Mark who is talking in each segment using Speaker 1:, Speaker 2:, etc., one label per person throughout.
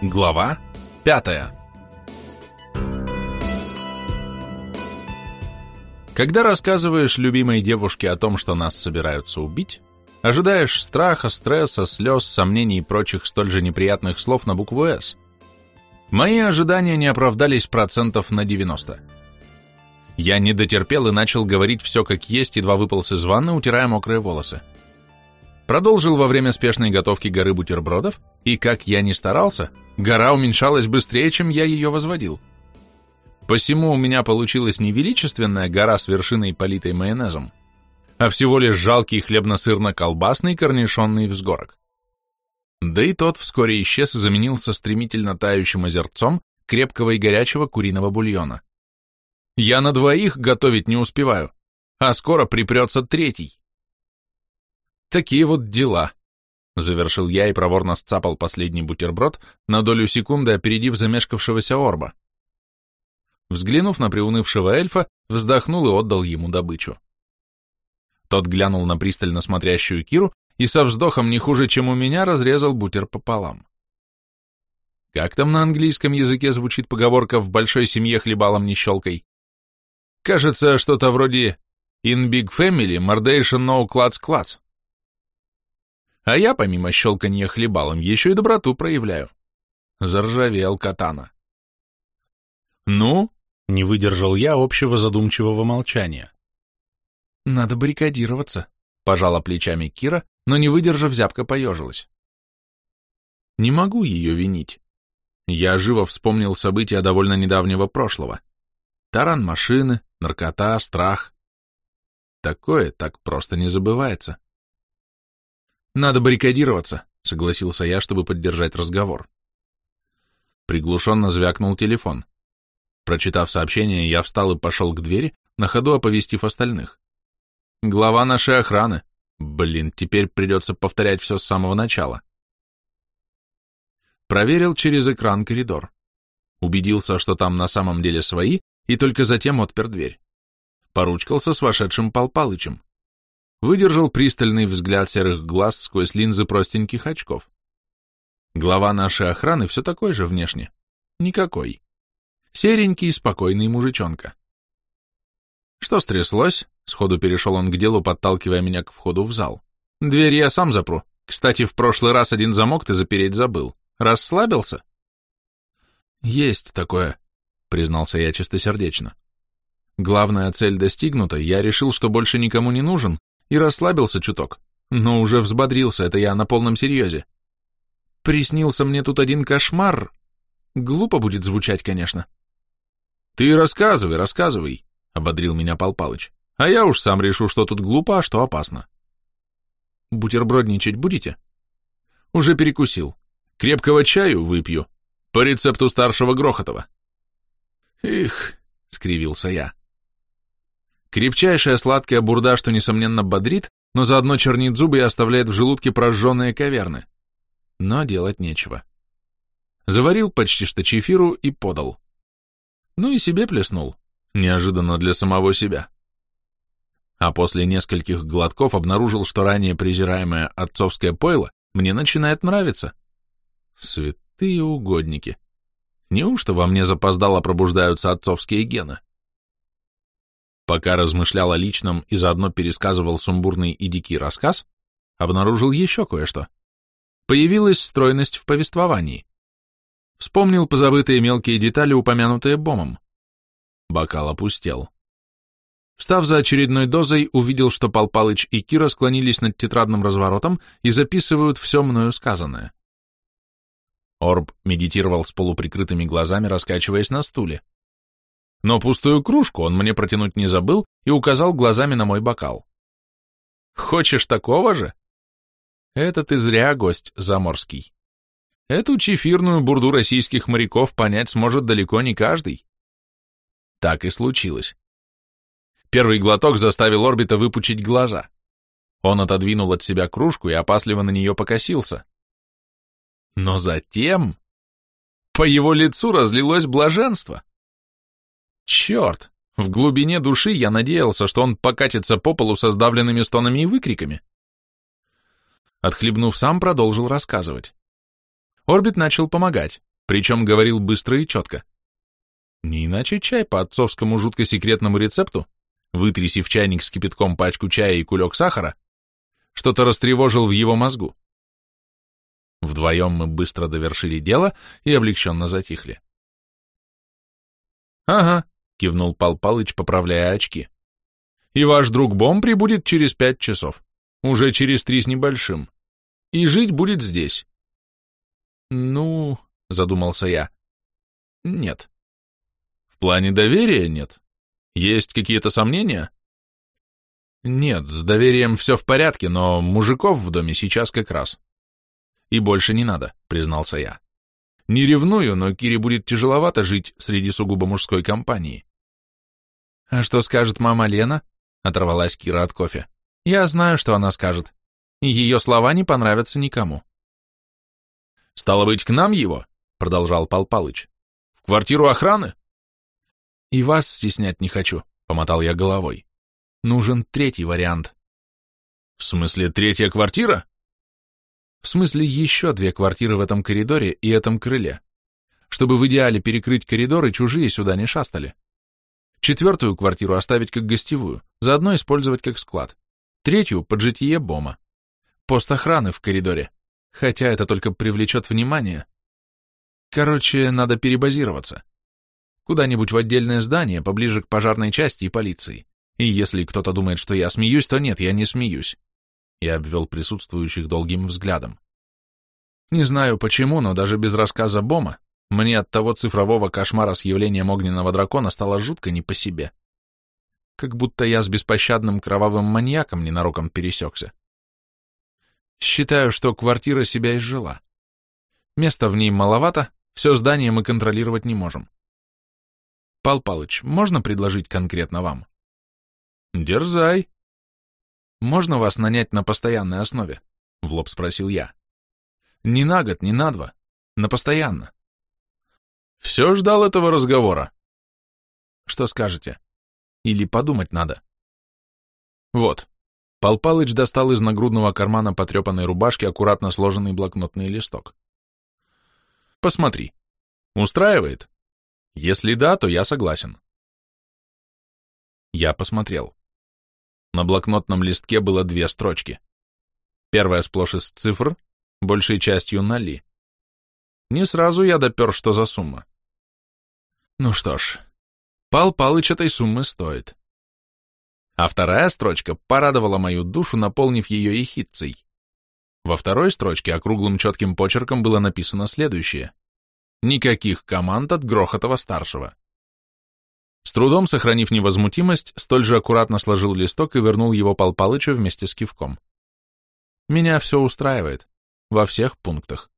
Speaker 1: Глава пятая Когда рассказываешь любимой девушке о том, что нас собираются убить, ожидаешь страха, стресса, слез, сомнений и прочих столь же неприятных слов на букву «С». Мои ожидания не оправдались процентов на 90. Я не дотерпел и начал говорить все как есть, едва выполз из ванны, утирая мокрые волосы. Продолжил во время спешной готовки горы бутербродов, и как я ни старался, гора уменьшалась быстрее, чем я ее возводил. Посему у меня получилась не величественная гора с вершиной, политой майонезом, а всего лишь жалкий хлебно-сырно-колбасный корнишонный взгорок. Да и тот вскоре исчез и заменился стремительно тающим озерцом крепкого и горячего куриного бульона. Я на двоих готовить не успеваю, а скоро припрется третий. Такие вот дела. Завершил я и проворно сцапал последний бутерброд, на долю секунды опередив замешкавшегося орба. Взглянув на приунывшего эльфа, вздохнул и отдал ему добычу. Тот глянул на пристально смотрящую Киру и со вздохом не хуже, чем у меня, разрезал бутер пополам. Как там на английском языке звучит поговорка «в большой семье хлебалом не щелкай»? Кажется, что-то вроде «in big family, mordation no клац-клац». А я, помимо щелканья хлебалом, еще и доброту проявляю. Заржавел катана. Ну, не выдержал я общего задумчивого молчания. Надо баррикадироваться, пожала плечами Кира, но не выдержав, зябко поежилась. Не могу ее винить. Я живо вспомнил события довольно недавнего прошлого. Таран машины, наркота, страх. Такое так просто не забывается. «Надо баррикадироваться», — согласился я, чтобы поддержать разговор. Приглушенно звякнул телефон. Прочитав сообщение, я встал и пошел к двери, на ходу оповестив остальных. «Глава нашей охраны. Блин, теперь придется повторять все с самого начала». Проверил через экран коридор. Убедился, что там на самом деле свои, и только затем отпер дверь. Поручкался с вошедшим Пал Палычем выдержал пристальный взгляд серых глаз сквозь линзы простеньких очков. Глава нашей охраны все такой же внешне. Никакой. Серенький, спокойный мужичонка. Что стряслось? Сходу перешел он к делу, подталкивая меня к входу в зал. Дверь я сам запру. Кстати, в прошлый раз один замок ты запереть забыл. Расслабился? Есть такое, признался я чистосердечно. Главная цель достигнута, я решил, что больше никому не нужен, и расслабился чуток, но уже взбодрился, это я на полном серьезе. Приснился мне тут один кошмар. Глупо будет звучать, конечно. Ты рассказывай, рассказывай, ободрил меня Пал Палыч. А я уж сам решу, что тут глупо, а что опасно. Бутербродничать будете? Уже перекусил. Крепкого чаю выпью. По рецепту старшего Грохотова. Их, скривился я. Крепчайшая сладкая бурда, что, несомненно, бодрит, но заодно чернит зубы и оставляет в желудке прожженные каверны. Но делать нечего. Заварил почти что чефиру и подал. Ну и себе плеснул, неожиданно для самого себя. А после нескольких глотков обнаружил, что ранее презираемое отцовское пойло мне начинает нравиться. Святые угодники. Неужто во мне запоздало пробуждаются отцовские гены? Пока размышлял о личном и заодно пересказывал сумбурный и дикий рассказ, обнаружил еще кое-что. Появилась стройность в повествовании. Вспомнил позабытые мелкие детали, упомянутые Бомом. Бокал опустел. Встав за очередной дозой, увидел, что Пал Палыч и Кира склонились над тетрадным разворотом и записывают все мною сказанное. Орб медитировал с полуприкрытыми глазами, раскачиваясь на стуле. Но пустую кружку он мне протянуть не забыл и указал глазами на мой бокал. «Хочешь такого же?» «Это ты зря, гость заморский. Эту чефирную бурду российских моряков понять сможет далеко не каждый». Так и случилось. Первый глоток заставил орбита выпучить глаза. Он отодвинул от себя кружку и опасливо на нее покосился. Но затем по его лицу разлилось блаженство. Черт! В глубине души я надеялся, что он покатится по полу со сдавленными стонами и выкриками. Отхлебнув сам, продолжил рассказывать. Орбит начал помогать, причем говорил быстро и четко. Не иначе чай по отцовскому жутко секретному рецепту, вытряси в чайник с кипятком пачку чая и кулек сахара, что-то растревожил в его мозгу. Вдвоем мы быстро довершили дело и облегченно затихли. «Ага», — кивнул Пал Палыч, поправляя очки. «И ваш друг Бом прибудет через пять часов, уже через три с небольшим, и жить будет здесь». «Ну...» — задумался я. «Нет». «В плане доверия нет? Есть какие-то сомнения?» «Нет, с доверием все в порядке, но мужиков в доме сейчас как раз». «И больше не надо», — признался я. «Не ревную, но Кире будет тяжеловато жить среди сугубо мужской компании». «А что скажет мама Лена?» — оторвалась Кира от кофе. «Я знаю, что она скажет. Ее слова не понравятся никому». «Стало быть, к нам его?» — продолжал Пал Палыч. «В квартиру охраны?»
Speaker 2: «И вас стеснять не хочу», — помотал я головой. «Нужен третий вариант».
Speaker 1: «В смысле, третья квартира?»
Speaker 2: В смысле, еще две квартиры в этом коридоре и этом крыле. Чтобы в идеале перекрыть коридор и чужие сюда не шастали. Четвертую квартиру оставить как гостевую, заодно использовать как склад. Третью — под житие Бома. Пост охраны в коридоре. Хотя это только привлечет внимание. Короче, надо перебазироваться. Куда-нибудь в отдельное здание, поближе к пожарной части и полиции. И если кто-то думает, что я смеюсь, то нет, я не смеюсь и обвел присутствующих долгим взглядом. Не знаю почему, но даже без рассказа Бома мне от того цифрового кошмара с явлением огненного дракона стало жутко не по себе. Как будто я с беспощадным кровавым маньяком ненароком пересекся. Считаю, что квартира себя изжила. Места в ней маловато, все здание мы контролировать не можем. Пал Палыч, можно предложить конкретно вам?
Speaker 1: Дерзай,
Speaker 2: можно вас нанять на постоянной основе? В лоб спросил я. Не на год, не на два. На постоянно.
Speaker 1: Все ждал этого разговора.
Speaker 2: Что скажете? Или подумать надо?
Speaker 1: Вот. Пал Палыч достал из нагрудного кармана потрепанной рубашки аккуратно сложенный блокнотный листок. Посмотри. Устраивает? Если да, то я согласен. Я посмотрел. На блокнотном листке было две строчки. Первая сплошь из цифр, большей частью ноли. Не сразу я допер, что за сумма. Ну что ж, Пал Палыч этой суммы стоит. А вторая строчка порадовала мою душу, наполнив ее ехидцей. Во второй строчке округлым четким почерком было написано следующее. Никаких команд от Грохотова-старшего. С трудом сохранив невозмутимость, столь же аккуратно сложил листок и вернул его Пал Палычу вместе с кивком. Меня все устраивает. Во всех пунктах.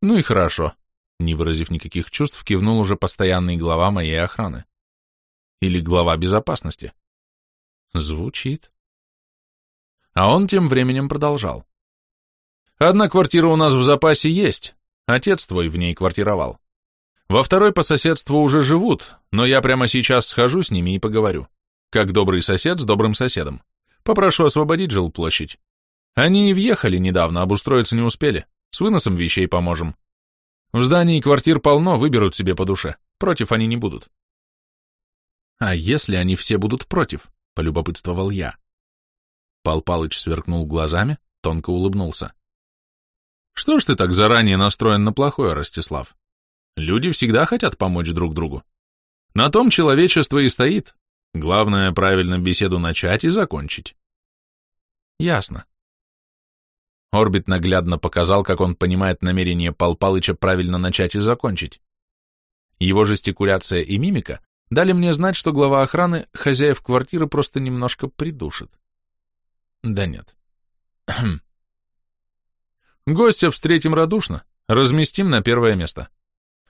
Speaker 1: Ну и хорошо. Не выразив никаких чувств, кивнул уже постоянный глава моей охраны. Или глава безопасности. Звучит. А он тем временем продолжал. Одна квартира у нас в запасе есть. Отец твой в ней квартировал. Во второй по соседству уже живут, но я прямо сейчас схожу с ними и поговорю. Как добрый сосед с добрым соседом. Попрошу освободить жилплощадь. Они и въехали недавно, обустроиться не успели. С выносом вещей поможем. В здании квартир полно, выберут себе по душе. Против они не будут. А если они все будут против? Полюбопытствовал я. Пал Палыч сверкнул глазами, тонко улыбнулся. Что ж ты так заранее настроен на плохое, Ростислав? Люди всегда хотят помочь друг другу. На том человечество и стоит. Главное, правильно беседу начать и закончить. Ясно. Орбит наглядно показал, как он понимает намерение Пал Палыча правильно начать и закончить. Его жестикуляция и мимика дали мне знать, что глава охраны хозяев квартиры просто немножко придушит. Да нет. Гостя встретим радушно, разместим на первое место.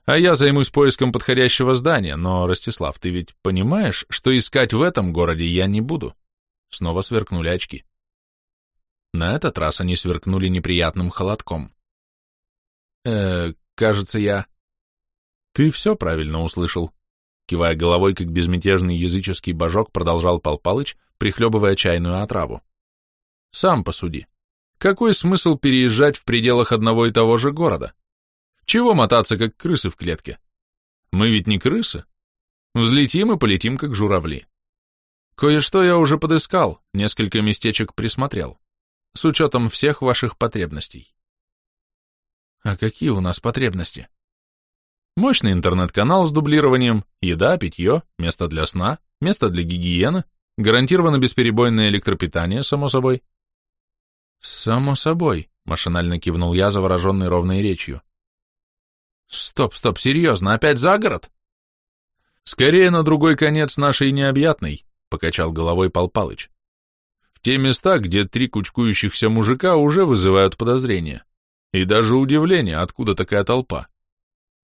Speaker 1: А я займусь поиском подходящего здания, но, Ростислав, ты ведь понимаешь, что искать в этом городе я не буду?» Снова сверкнули очки. На этот раз они сверкнули неприятным холодком. «Э, кажется, я...» «Ты все правильно услышал», кивая головой, как безмятежный языческий божок, продолжал Пал Палыч, прихлебывая чайную отраву. «Сам посуди. Какой смысл переезжать в пределах одного и того же города? Чего мотаться, как крысы в клетке? Мы ведь не крысы. Взлетим и полетим, как журавли. Кое-что я уже подыскал, несколько местечек присмотрел, с учетом всех ваших потребностей.
Speaker 2: А какие у нас потребности?
Speaker 1: Мощный интернет-канал с дублированием, еда, питье, место для сна, место для гигиены, гарантированно бесперебойное электропитание, само собой.
Speaker 2: Само собой, машинально кивнул я, завороженный ровной речью.
Speaker 1: Стоп, стоп, серьезно, опять за город? Скорее на другой конец нашей необъятной, покачал головой Пал Палыч. Те места, где три кучкующихся мужика уже вызывают подозрения. И даже удивление, откуда такая толпа.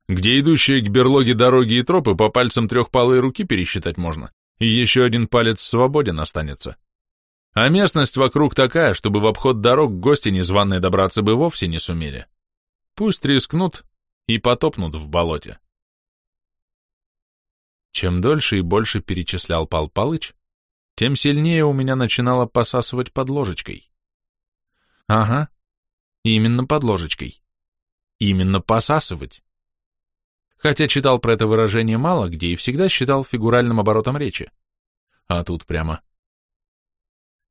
Speaker 1: Где идущие к берлоге дороги и тропы по пальцам трехпалой руки пересчитать можно, и еще один палец свободен останется. А местность вокруг такая, чтобы в обход дорог гости незваные добраться бы вовсе не сумели. Пусть рискнут и потопнут в болоте. Чем дольше и больше перечислял Пал Палыч, тем сильнее у меня начинало посасывать под ложечкой.
Speaker 2: Ага, именно под ложечкой. Именно посасывать. Хотя читал про это выражение мало где и всегда считал фигуральным оборотом речи. А тут прямо.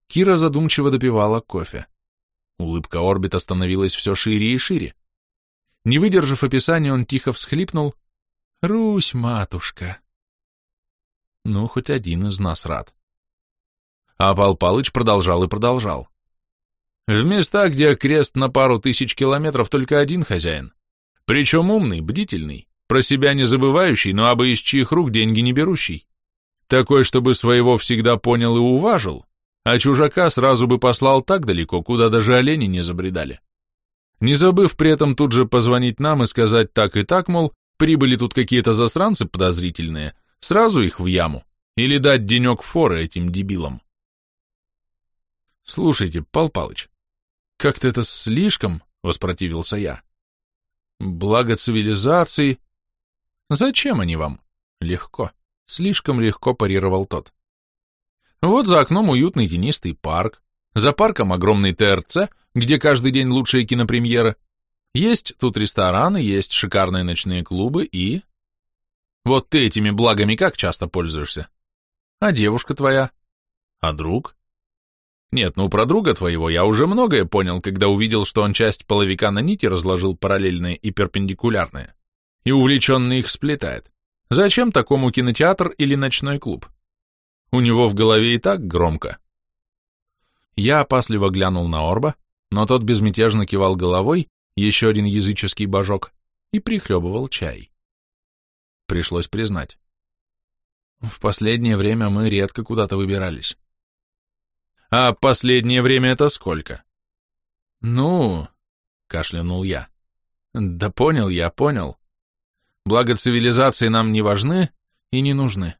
Speaker 2: Кира задумчиво допивала кофе. Улыбка орбита становилась все шире и шире. Не выдержав описания, он тихо всхлипнул. «Русь, матушка!» Ну, хоть один из нас рад. А Пал Палыч продолжал и продолжал. В местах, где крест на пару тысяч километров, только один хозяин. Причем умный, бдительный, про себя не забывающий, но абы из чьих рук деньги не берущий. Такой, чтобы своего всегда понял и уважил, а чужака сразу бы послал так далеко, куда даже олени не забредали. Не забыв при этом тут же позвонить нам и сказать так и так, мол, прибыли тут какие-то засранцы подозрительные, Сразу их в яму? Или дать денек форы этим дебилам? Слушайте, Пал Палыч, как-то это слишком, воспротивился я. Благо цивилизации. Зачем они вам? Легко, слишком легко парировал тот. Вот за окном уютный тенистый парк, за парком огромный ТРЦ, где каждый день лучшие кинопремьеры. Есть тут рестораны, есть шикарные ночные клубы и... Вот ты этими благами как часто пользуешься? А девушка твоя? А друг? Нет, ну про друга твоего я уже многое понял, когда увидел, что он часть половика на нити разложил параллельные и перпендикулярные, и увлеченно их сплетает. Зачем такому кинотеатр или ночной клуб? У него в голове и так громко. Я опасливо глянул на Орба, но тот безмятежно кивал головой, еще один языческий божок, и прихлебывал чай пришлось признать. В последнее время мы редко куда-то выбирались. А последнее время это сколько? Ну, кашлянул я. Да понял я, понял. Благо цивилизации нам не важны и не нужны,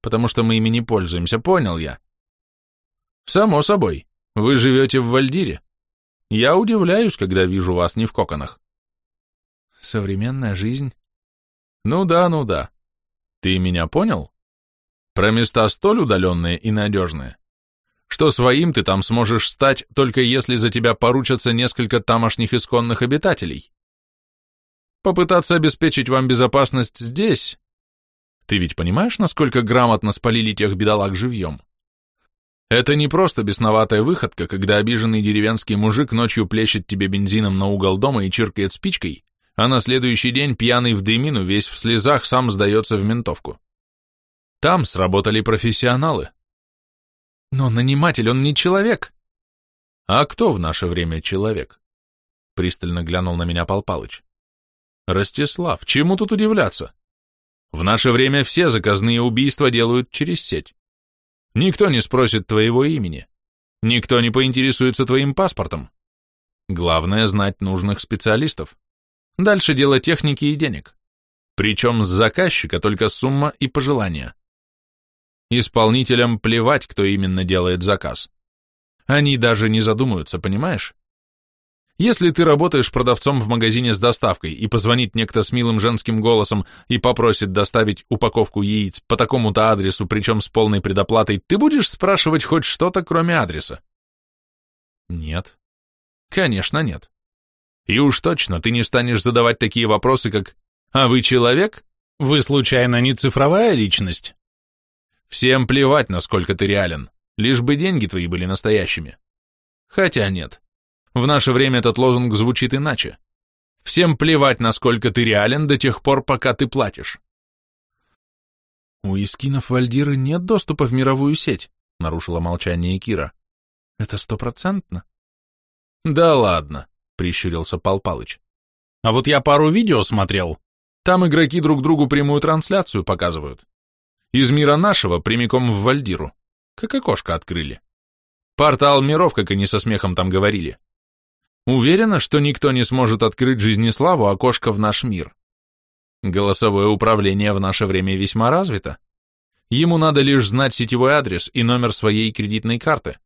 Speaker 2: потому что мы ими не пользуемся, понял я. Само собой, вы живете в Вальдире. Я удивляюсь, когда вижу вас не в коконах. Современная жизнь ну да, ну да. Ты меня понял? Про места столь удаленные и надежные, что своим ты там сможешь стать, только если за тебя поручатся несколько тамошних исконных обитателей. Попытаться обеспечить вам безопасность здесь... Ты ведь понимаешь, насколько грамотно спалили тех бедолаг живьем? Это не просто бесноватая выходка, когда обиженный деревенский мужик ночью плещет тебе бензином на угол дома и чиркает спичкой, а на следующий день пьяный в дымину, весь в слезах, сам сдается в ментовку. Там сработали профессионалы. Но наниматель, он не человек. А кто в наше время человек? Пристально глянул на меня Пал Палыч. Ростислав, чему тут удивляться? В наше время все заказные убийства делают через сеть. Никто не спросит твоего имени. Никто не поинтересуется твоим паспортом. Главное знать нужных специалистов. Дальше дело техники и денег. Причем с заказчика только сумма и пожелания. Исполнителям плевать, кто именно делает заказ. Они даже не задумаются, понимаешь? Если ты работаешь продавцом в магазине с доставкой и позвонит некто с милым женским голосом и попросит доставить упаковку яиц по такому-то адресу, причем с полной предоплатой, ты будешь спрашивать хоть что-то, кроме адреса? Нет. Конечно, нет.
Speaker 1: И уж точно ты не станешь задавать такие вопросы, как «А вы человек? Вы случайно не цифровая личность?» Всем плевать, насколько ты реален, лишь бы деньги твои были настоящими. Хотя нет. В наше время этот лозунг звучит иначе. Всем плевать, насколько ты реален до тех пор, пока ты платишь.
Speaker 2: У искинов Вальдиры нет доступа в мировую сеть, нарушила молчание Кира. Это стопроцентно?
Speaker 1: Да ладно, прищурился Пал Палыч. А вот я пару видео смотрел. Там игроки друг другу прямую трансляцию показывают. Из мира нашего прямиком в Вальдиру. Как окошко открыли. Портал миров, как они со смехом там говорили. Уверена, что никто не сможет открыть жизнеславу окошко в наш мир. Голосовое управление в наше время весьма развито. Ему надо лишь знать сетевой адрес и номер своей кредитной карты.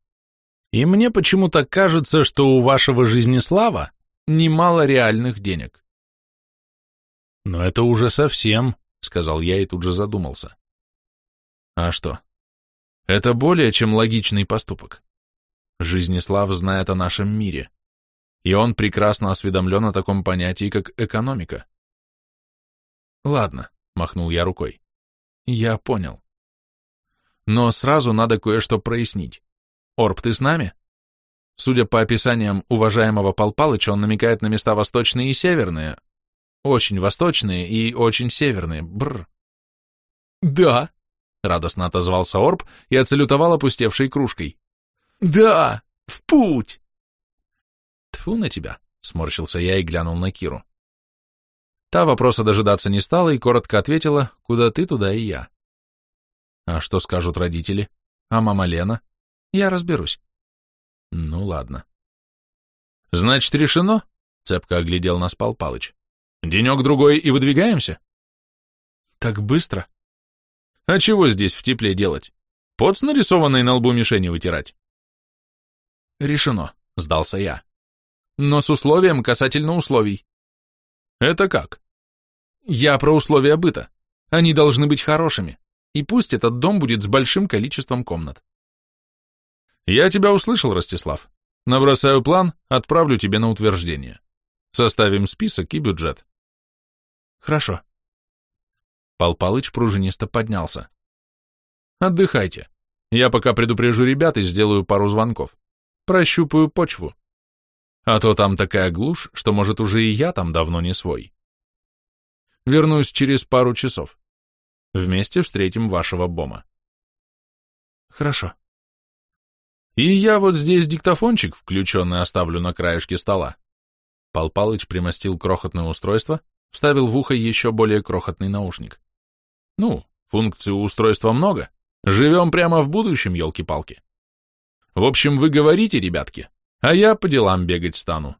Speaker 1: И мне почему-то кажется, что у вашего жизнеслава немало реальных денег. Но это уже совсем, сказал я и тут же задумался. А что? Это более чем логичный поступок. Жизнеслав знает о нашем мире, и он прекрасно осведомлен о таком понятии, как экономика. Ладно, махнул я рукой. Я понял. Но сразу надо кое-что прояснить. Орб, ты с нами? Судя по описаниям уважаемого Пал Палыча, он намекает на места восточные и северные. Очень восточные и очень северные. Бррр. Да, Радостно отозвался Орб и оцелютовал опустевшей кружкой. «Да, в путь!» Тфу на тебя, сморщился я и глянул на Киру. Та вопроса дожидаться не стала и коротко ответила, куда ты, туда и я. А что скажут родители? А мама Лена? Я разберусь. Ну ладно. Значит, решено? Цепко оглядел нас Пал Палыч. Денек-другой и выдвигаемся? Так быстро? А чего здесь в тепле делать? Пот с нарисованной на лбу мишени вытирать? Решено, сдался я. Но с условием касательно условий. Это как? Я про условия быта. Они должны быть хорошими. И пусть этот дом будет с большим количеством комнат. Я тебя услышал, Ростислав. Набросаю план, отправлю тебе на утверждение. Составим список и бюджет. Хорошо. Пал Палыч пружинисто поднялся. «Отдыхайте. Я пока предупрежу ребят и сделаю пару звонков. Прощупаю почву. А то там такая глушь, что, может, уже и я там давно не свой. Вернусь через пару часов. Вместе встретим вашего Бома». «Хорошо», и я вот здесь диктофончик, включенный, оставлю на краешке стола. Пал Палыч примостил крохотное устройство, вставил в ухо еще более крохотный наушник. Ну, функций у устройства много. Живем прямо в будущем, елки-палки. В общем, вы говорите, ребятки, а я по делам бегать стану.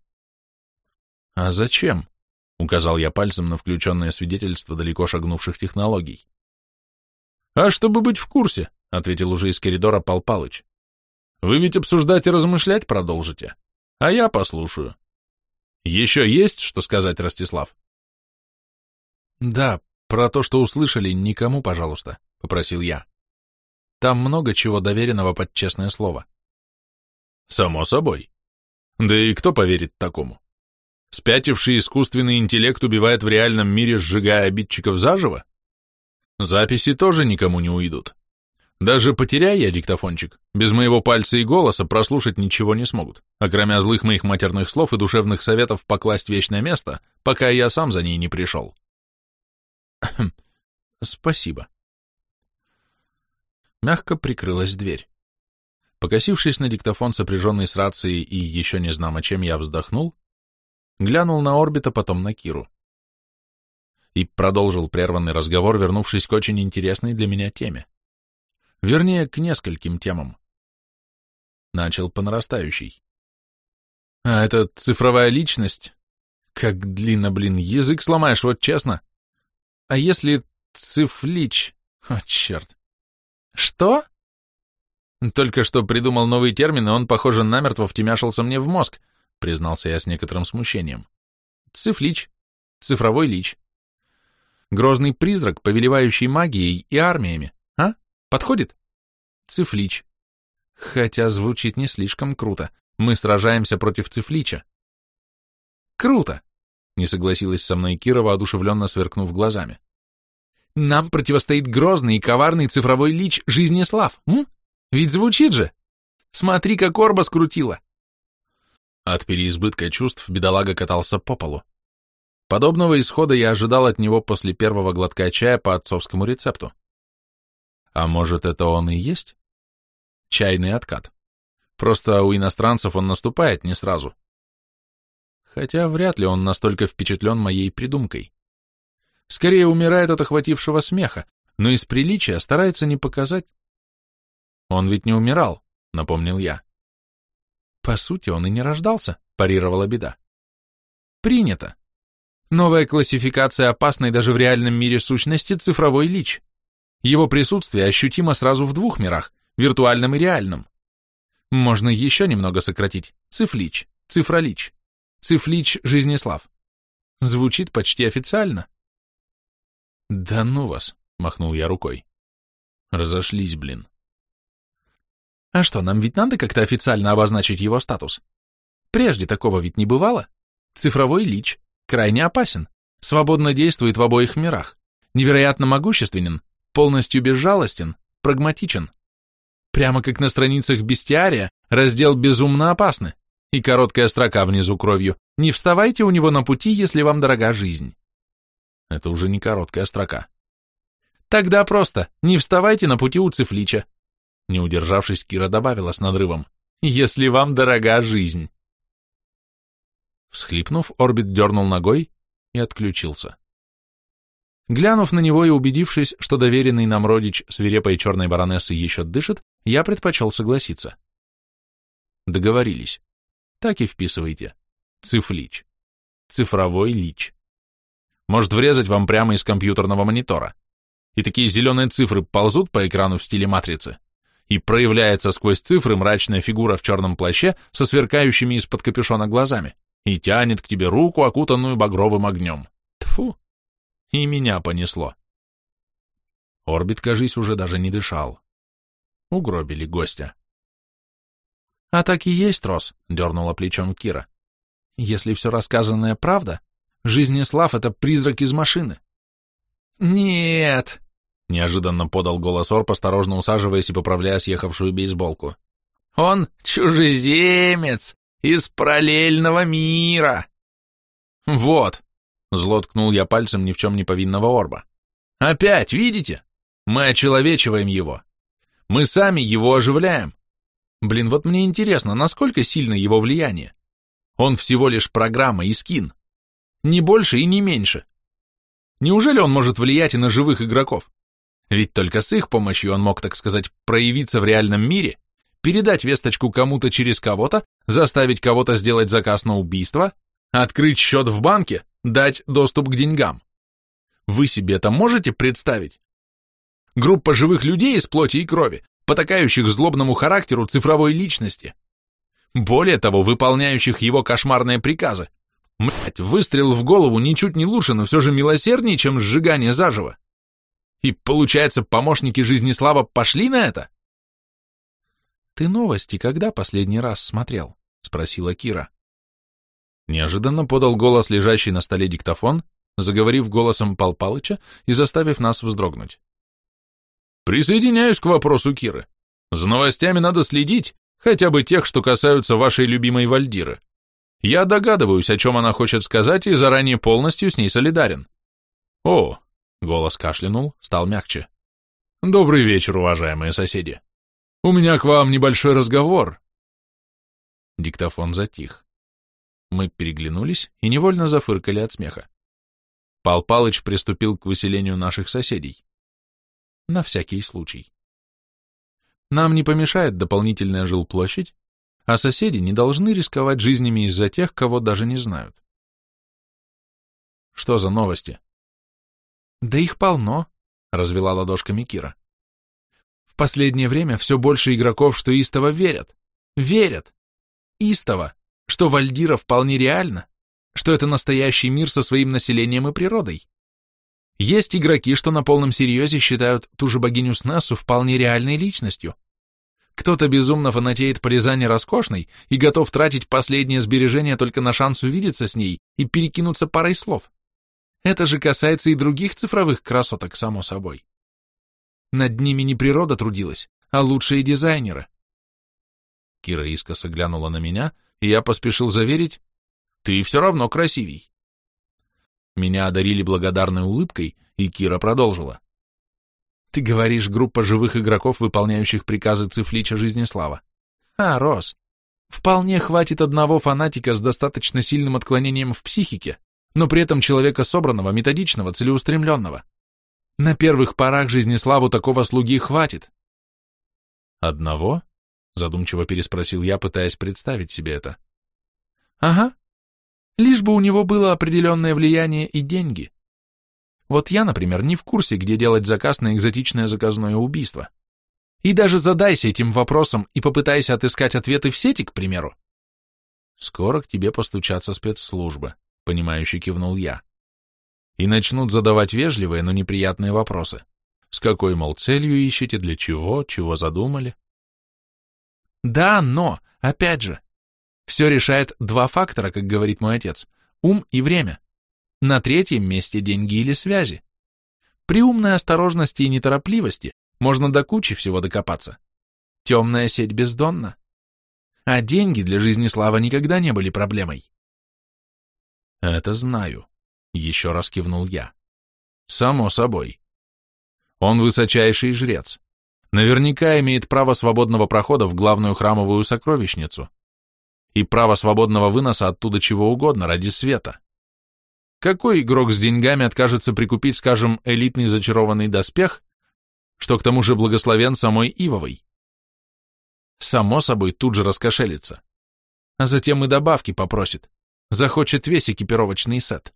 Speaker 1: А зачем? Указал я пальцем на включенное свидетельство далеко шагнувших технологий. А чтобы быть в курсе, ответил уже из коридора Пал Палыч. Вы ведь обсуждать и размышлять продолжите, а я послушаю. Еще есть что сказать, Ростислав? Да, «Про то, что услышали, никому, пожалуйста», — попросил я. «Там много чего доверенного под честное слово». «Само собой. Да и кто поверит такому? Спятивший искусственный интеллект убивает в реальном мире, сжигая обидчиков заживо? Записи тоже никому не уйдут. Даже потеряя я диктофончик, без моего пальца и голоса прослушать ничего не смогут, окромя злых моих матерных слов и душевных советов покласть вечное место, пока я сам за ней не пришел. Спасибо. Мягко прикрылась дверь. Покосившись на диктофон, сопряженный с рацией и еще не знамо чем, я вздохнул, глянул на орбита, потом на Киру. И продолжил прерванный разговор, вернувшись к очень интересной для меня теме. Вернее, к нескольким темам. Начал по нарастающей. А это цифровая личность? Как длинно, блин, язык сломаешь, вот честно. А если цифлич? О, черт. Что? Только что придумал новый термин, и он, похоже, намертво втемяшился мне в мозг, признался я с некоторым смущением. Цифлич. Цифровой лич. Грозный призрак, повелевающий магией и армиями. А? Подходит? Цифлич. Хотя звучит не слишком круто. Мы сражаемся против цифлича.
Speaker 2: Круто! Не согласилась со мной Кира, воодушевленно сверкнув глазами. Нам противостоит грозный и коварный цифровой лич Жизнеслав, м? Ведь звучит же! Смотри, как орба скрутила!» От переизбытка чувств бедолага катался по полу. Подобного исхода я ожидал от него после первого глотка чая по отцовскому рецепту. А может, это он и есть? Чайный откат. Просто у иностранцев он наступает не сразу. Хотя вряд ли он настолько впечатлен моей придумкой. Скорее умирает от охватившего смеха, но из приличия старается не показать. Он ведь не умирал, напомнил я. По сути, он и не рождался, парировала беда. Принято. Новая классификация опасной даже в реальном мире сущности цифровой лич. Его присутствие ощутимо сразу в двух мирах, виртуальном и реальном. Можно еще немного сократить. Цифлич, цифролич, цифлич Жизнеслав. Звучит почти официально. Да ну вас, махнул я рукой. Разошлись, блин. А что, нам ведь надо как-то официально обозначить его статус? Прежде такого ведь не бывало. Цифровой лич, крайне опасен, свободно действует в обоих мирах, невероятно могущественен, полностью безжалостен, прагматичен. Прямо как на страницах бестиария, раздел «Безумно опасны» и короткая строка внизу кровью «Не вставайте у него на пути, если вам дорога жизнь». Это уже не короткая строка. Тогда просто «Не вставайте на пути у Цифлича», не удержавшись, Кира добавила с надрывом. «Если вам дорога жизнь». Всхлипнув, Орбит дернул ногой и отключился. Глянув на него и убедившись, что доверенный нам родич свирепой черной баронессы еще дышит, я предпочел согласиться. Договорились. Так и вписывайте. Цифлич. Цифровой лич. Может врезать вам прямо из компьютерного монитора. И такие зеленые цифры ползут по экрану в стиле матрицы и проявляется сквозь цифры мрачная фигура в черном плаще со сверкающими из-под капюшона глазами и тянет к тебе руку, окутанную багровым огнем. Тфу! И меня понесло. Орбит, кажись, уже даже не дышал. Угробили гостя. «А так и есть, Рос», — дернула плечом Кира. «Если все рассказанное правда, Жизнеслав — это призрак из машины». «Нет», Неожиданно подал голос Орп, осторожно усаживаясь и поправляя съехавшую бейсболку. «Он чужеземец из параллельного мира!» «Вот!» — зло ткнул я пальцем ни в чем не повинного Орба. «Опять, видите? Мы очеловечиваем его. Мы сами его оживляем. Блин, вот мне интересно, насколько сильно его влияние? Он всего лишь программа и скин. Не больше и не меньше. Неужели он может влиять и на живых игроков? Ведь только с их помощью он мог, так сказать, проявиться в реальном мире, передать весточку кому-то через кого-то, заставить кого-то сделать заказ на убийство, открыть счет в банке, дать доступ к деньгам. Вы себе это можете представить? Группа живых людей из плоти и крови, потакающих злобному характеру цифровой личности. Более того, выполняющих его кошмарные приказы. Мать, выстрел в голову ничуть не лучше, но все же милосерднее, чем сжигание заживо. И, получается, помощники Жизнеслава пошли на это? «Ты новости когда последний раз смотрел?» — спросила Кира. Неожиданно подал голос лежащий на столе диктофон, заговорив голосом Пал Палыча и заставив нас вздрогнуть. «Присоединяюсь к вопросу Киры. За новостями надо следить, хотя бы тех, что касаются вашей любимой Вальдиры. Я догадываюсь, о чем она хочет сказать, и заранее полностью с ней солидарен. О, Голос кашлянул, стал мягче. «Добрый вечер, уважаемые соседи. У меня к вам небольшой разговор». Диктофон затих. Мы переглянулись и невольно зафыркали от смеха. Пал Палыч приступил к выселению наших соседей. На всякий случай. Нам не помешает дополнительная жилплощадь, а соседи не должны рисковать жизнями из-за тех, кого даже не знают. Что за новости? Да их полно, развела ладошками Кира. В последнее время все больше игроков, что истово верят. Верят. Истово, что Вальдира вполне реально, что это настоящий мир со своим населением и природой. Есть игроки, что на полном серьезе считают ту же богиню Снессу вполне реальной личностью. Кто-то безумно фанатеет по Рязани роскошной и готов тратить последние сбережения только на шанс увидеться с ней и перекинуться парой слов. Это же касается и других цифровых красоток, само собой. Над ними не природа трудилась, а лучшие дизайнеры. Кира искоса глянула на меня, и я поспешил заверить, «Ты все равно красивей». Меня одарили благодарной улыбкой, и Кира продолжила. «Ты говоришь, группа живых игроков, выполняющих приказы Цифлича Жизнеслава. А, Рос, вполне хватит одного фанатика с достаточно сильным отклонением в психике, но при этом человека собранного, методичного, целеустремленного. На первых порах Жизнеславу такого слуги хватит. Одного? Задумчиво переспросил я, пытаясь представить себе это. Ага. Лишь бы у него было определенное влияние и деньги. Вот я, например, не в курсе, где делать заказ на экзотичное заказное убийство. И даже задайся этим вопросом и попытайся отыскать ответы в сети, к примеру. Скоро к тебе постучатся спецслужбы, понимающе кивнул я и начнут задавать вежливые, но неприятные вопросы. С какой, мол, целью ищете, для чего, чего задумали? Да, но, опять же, все решает два фактора, как говорит мой отец, ум и время. На третьем месте деньги или связи. При умной осторожности и неторопливости можно до кучи всего докопаться. Темная сеть бездонна. А деньги для жизни слава никогда не были проблемой. Это знаю. Еще раз кивнул я. Само собой. Он высочайший жрец. Наверняка имеет право свободного прохода в главную храмовую сокровищницу и право свободного выноса оттуда чего угодно ради света. Какой игрок с деньгами откажется прикупить, скажем, элитный зачарованный доспех, что к тому же благословен самой Ивовой? Само собой тут же раскошелится. А затем и добавки попросит. Захочет весь экипировочный сет.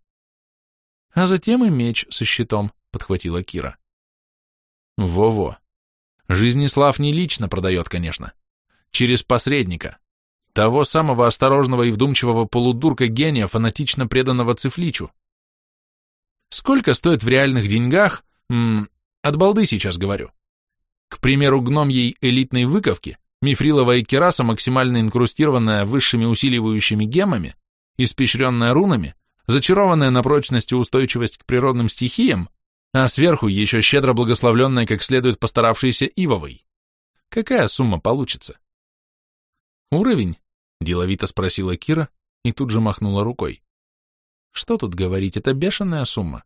Speaker 2: А затем и меч со щитом, подхватила Кира. Во-во. Жизнеслав не лично продает, конечно. Через посредника. Того самого осторожного и вдумчивого полудурка-гения, фанатично преданного Цифличу. Сколько стоит в реальных деньгах, м от балды сейчас говорю. К примеру, гномьей элитной выковки, мифриловая кераса, максимально инкрустированная высшими усиливающими гемами, испещренная рунами, зачарованная на прочность и устойчивость к природным стихиям, а сверху еще щедро благословленная как следует постаравшейся Ивовой. Какая сумма получится? Уровень? Деловито спросила Кира и тут же махнула рукой. Что тут говорить, это бешеная сумма,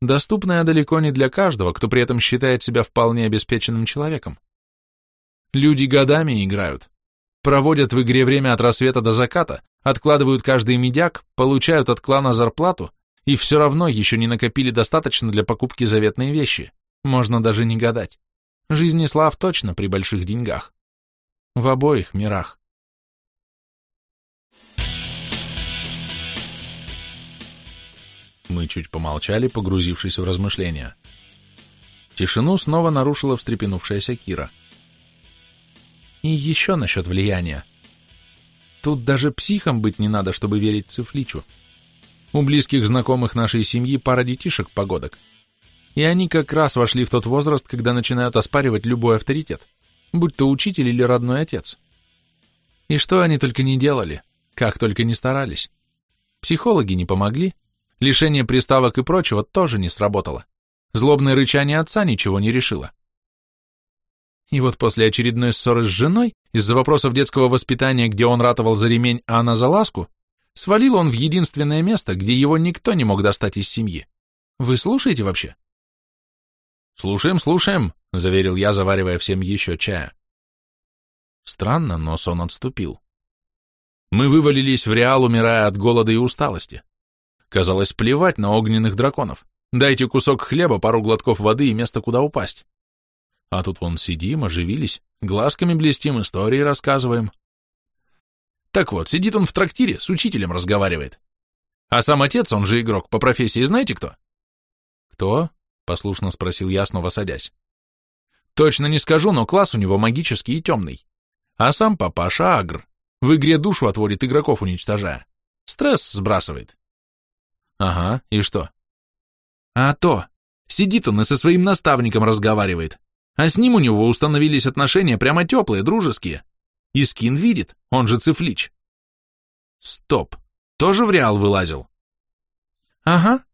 Speaker 2: доступная далеко не для каждого, кто при этом считает себя вполне обеспеченным человеком. Люди годами играют, проводят в игре время от рассвета до заката, откладывают каждый медяк, получают от клана зарплату и все равно еще не накопили достаточно для покупки заветной вещи. Можно даже не гадать. Жизнеслав точно при больших деньгах. В обоих мирах. Мы чуть помолчали, погрузившись в размышления. Тишину снова нарушила встрепенувшаяся Кира. И еще насчет влияния. Тут даже психом быть не надо, чтобы верить Цифличу. У близких знакомых нашей семьи пара детишек погодок. И они как раз вошли в тот возраст, когда начинают оспаривать любой авторитет, будь то учитель или родной отец. И что они только не делали, как только не старались. Психологи не помогли, лишение приставок и прочего тоже не сработало. Злобное рычание отца ничего не решило. И вот после очередной ссоры с женой, из-за вопросов детского воспитания, где он ратовал за ремень, а она за ласку, свалил он в единственное место, где его никто не мог достать из семьи. Вы слушаете вообще? Слушаем, слушаем, заверил я, заваривая всем еще чая. Странно, но сон отступил. Мы вывалились в реал, умирая от голода и усталости. Казалось, плевать на огненных драконов. Дайте кусок хлеба, пару глотков воды и место, куда упасть. А тут вон сидим, оживились, глазками блестим, истории рассказываем. Так вот, сидит он в трактире, с учителем разговаривает. А сам отец, он же игрок, по профессии знаете кто? Кто? Послушно спросил я, снова садясь. Точно не скажу, но класс у него магический и темный. А сам папаша Агр. В игре душу отводит игроков уничтожая. Стресс сбрасывает. Ага, и что? А то. Сидит он и со своим наставником разговаривает. А с ним у него установились отношения прямо теплые, дружеские. И Скин видит, он же Цифлич. Стоп, тоже в Реал вылазил? Ага.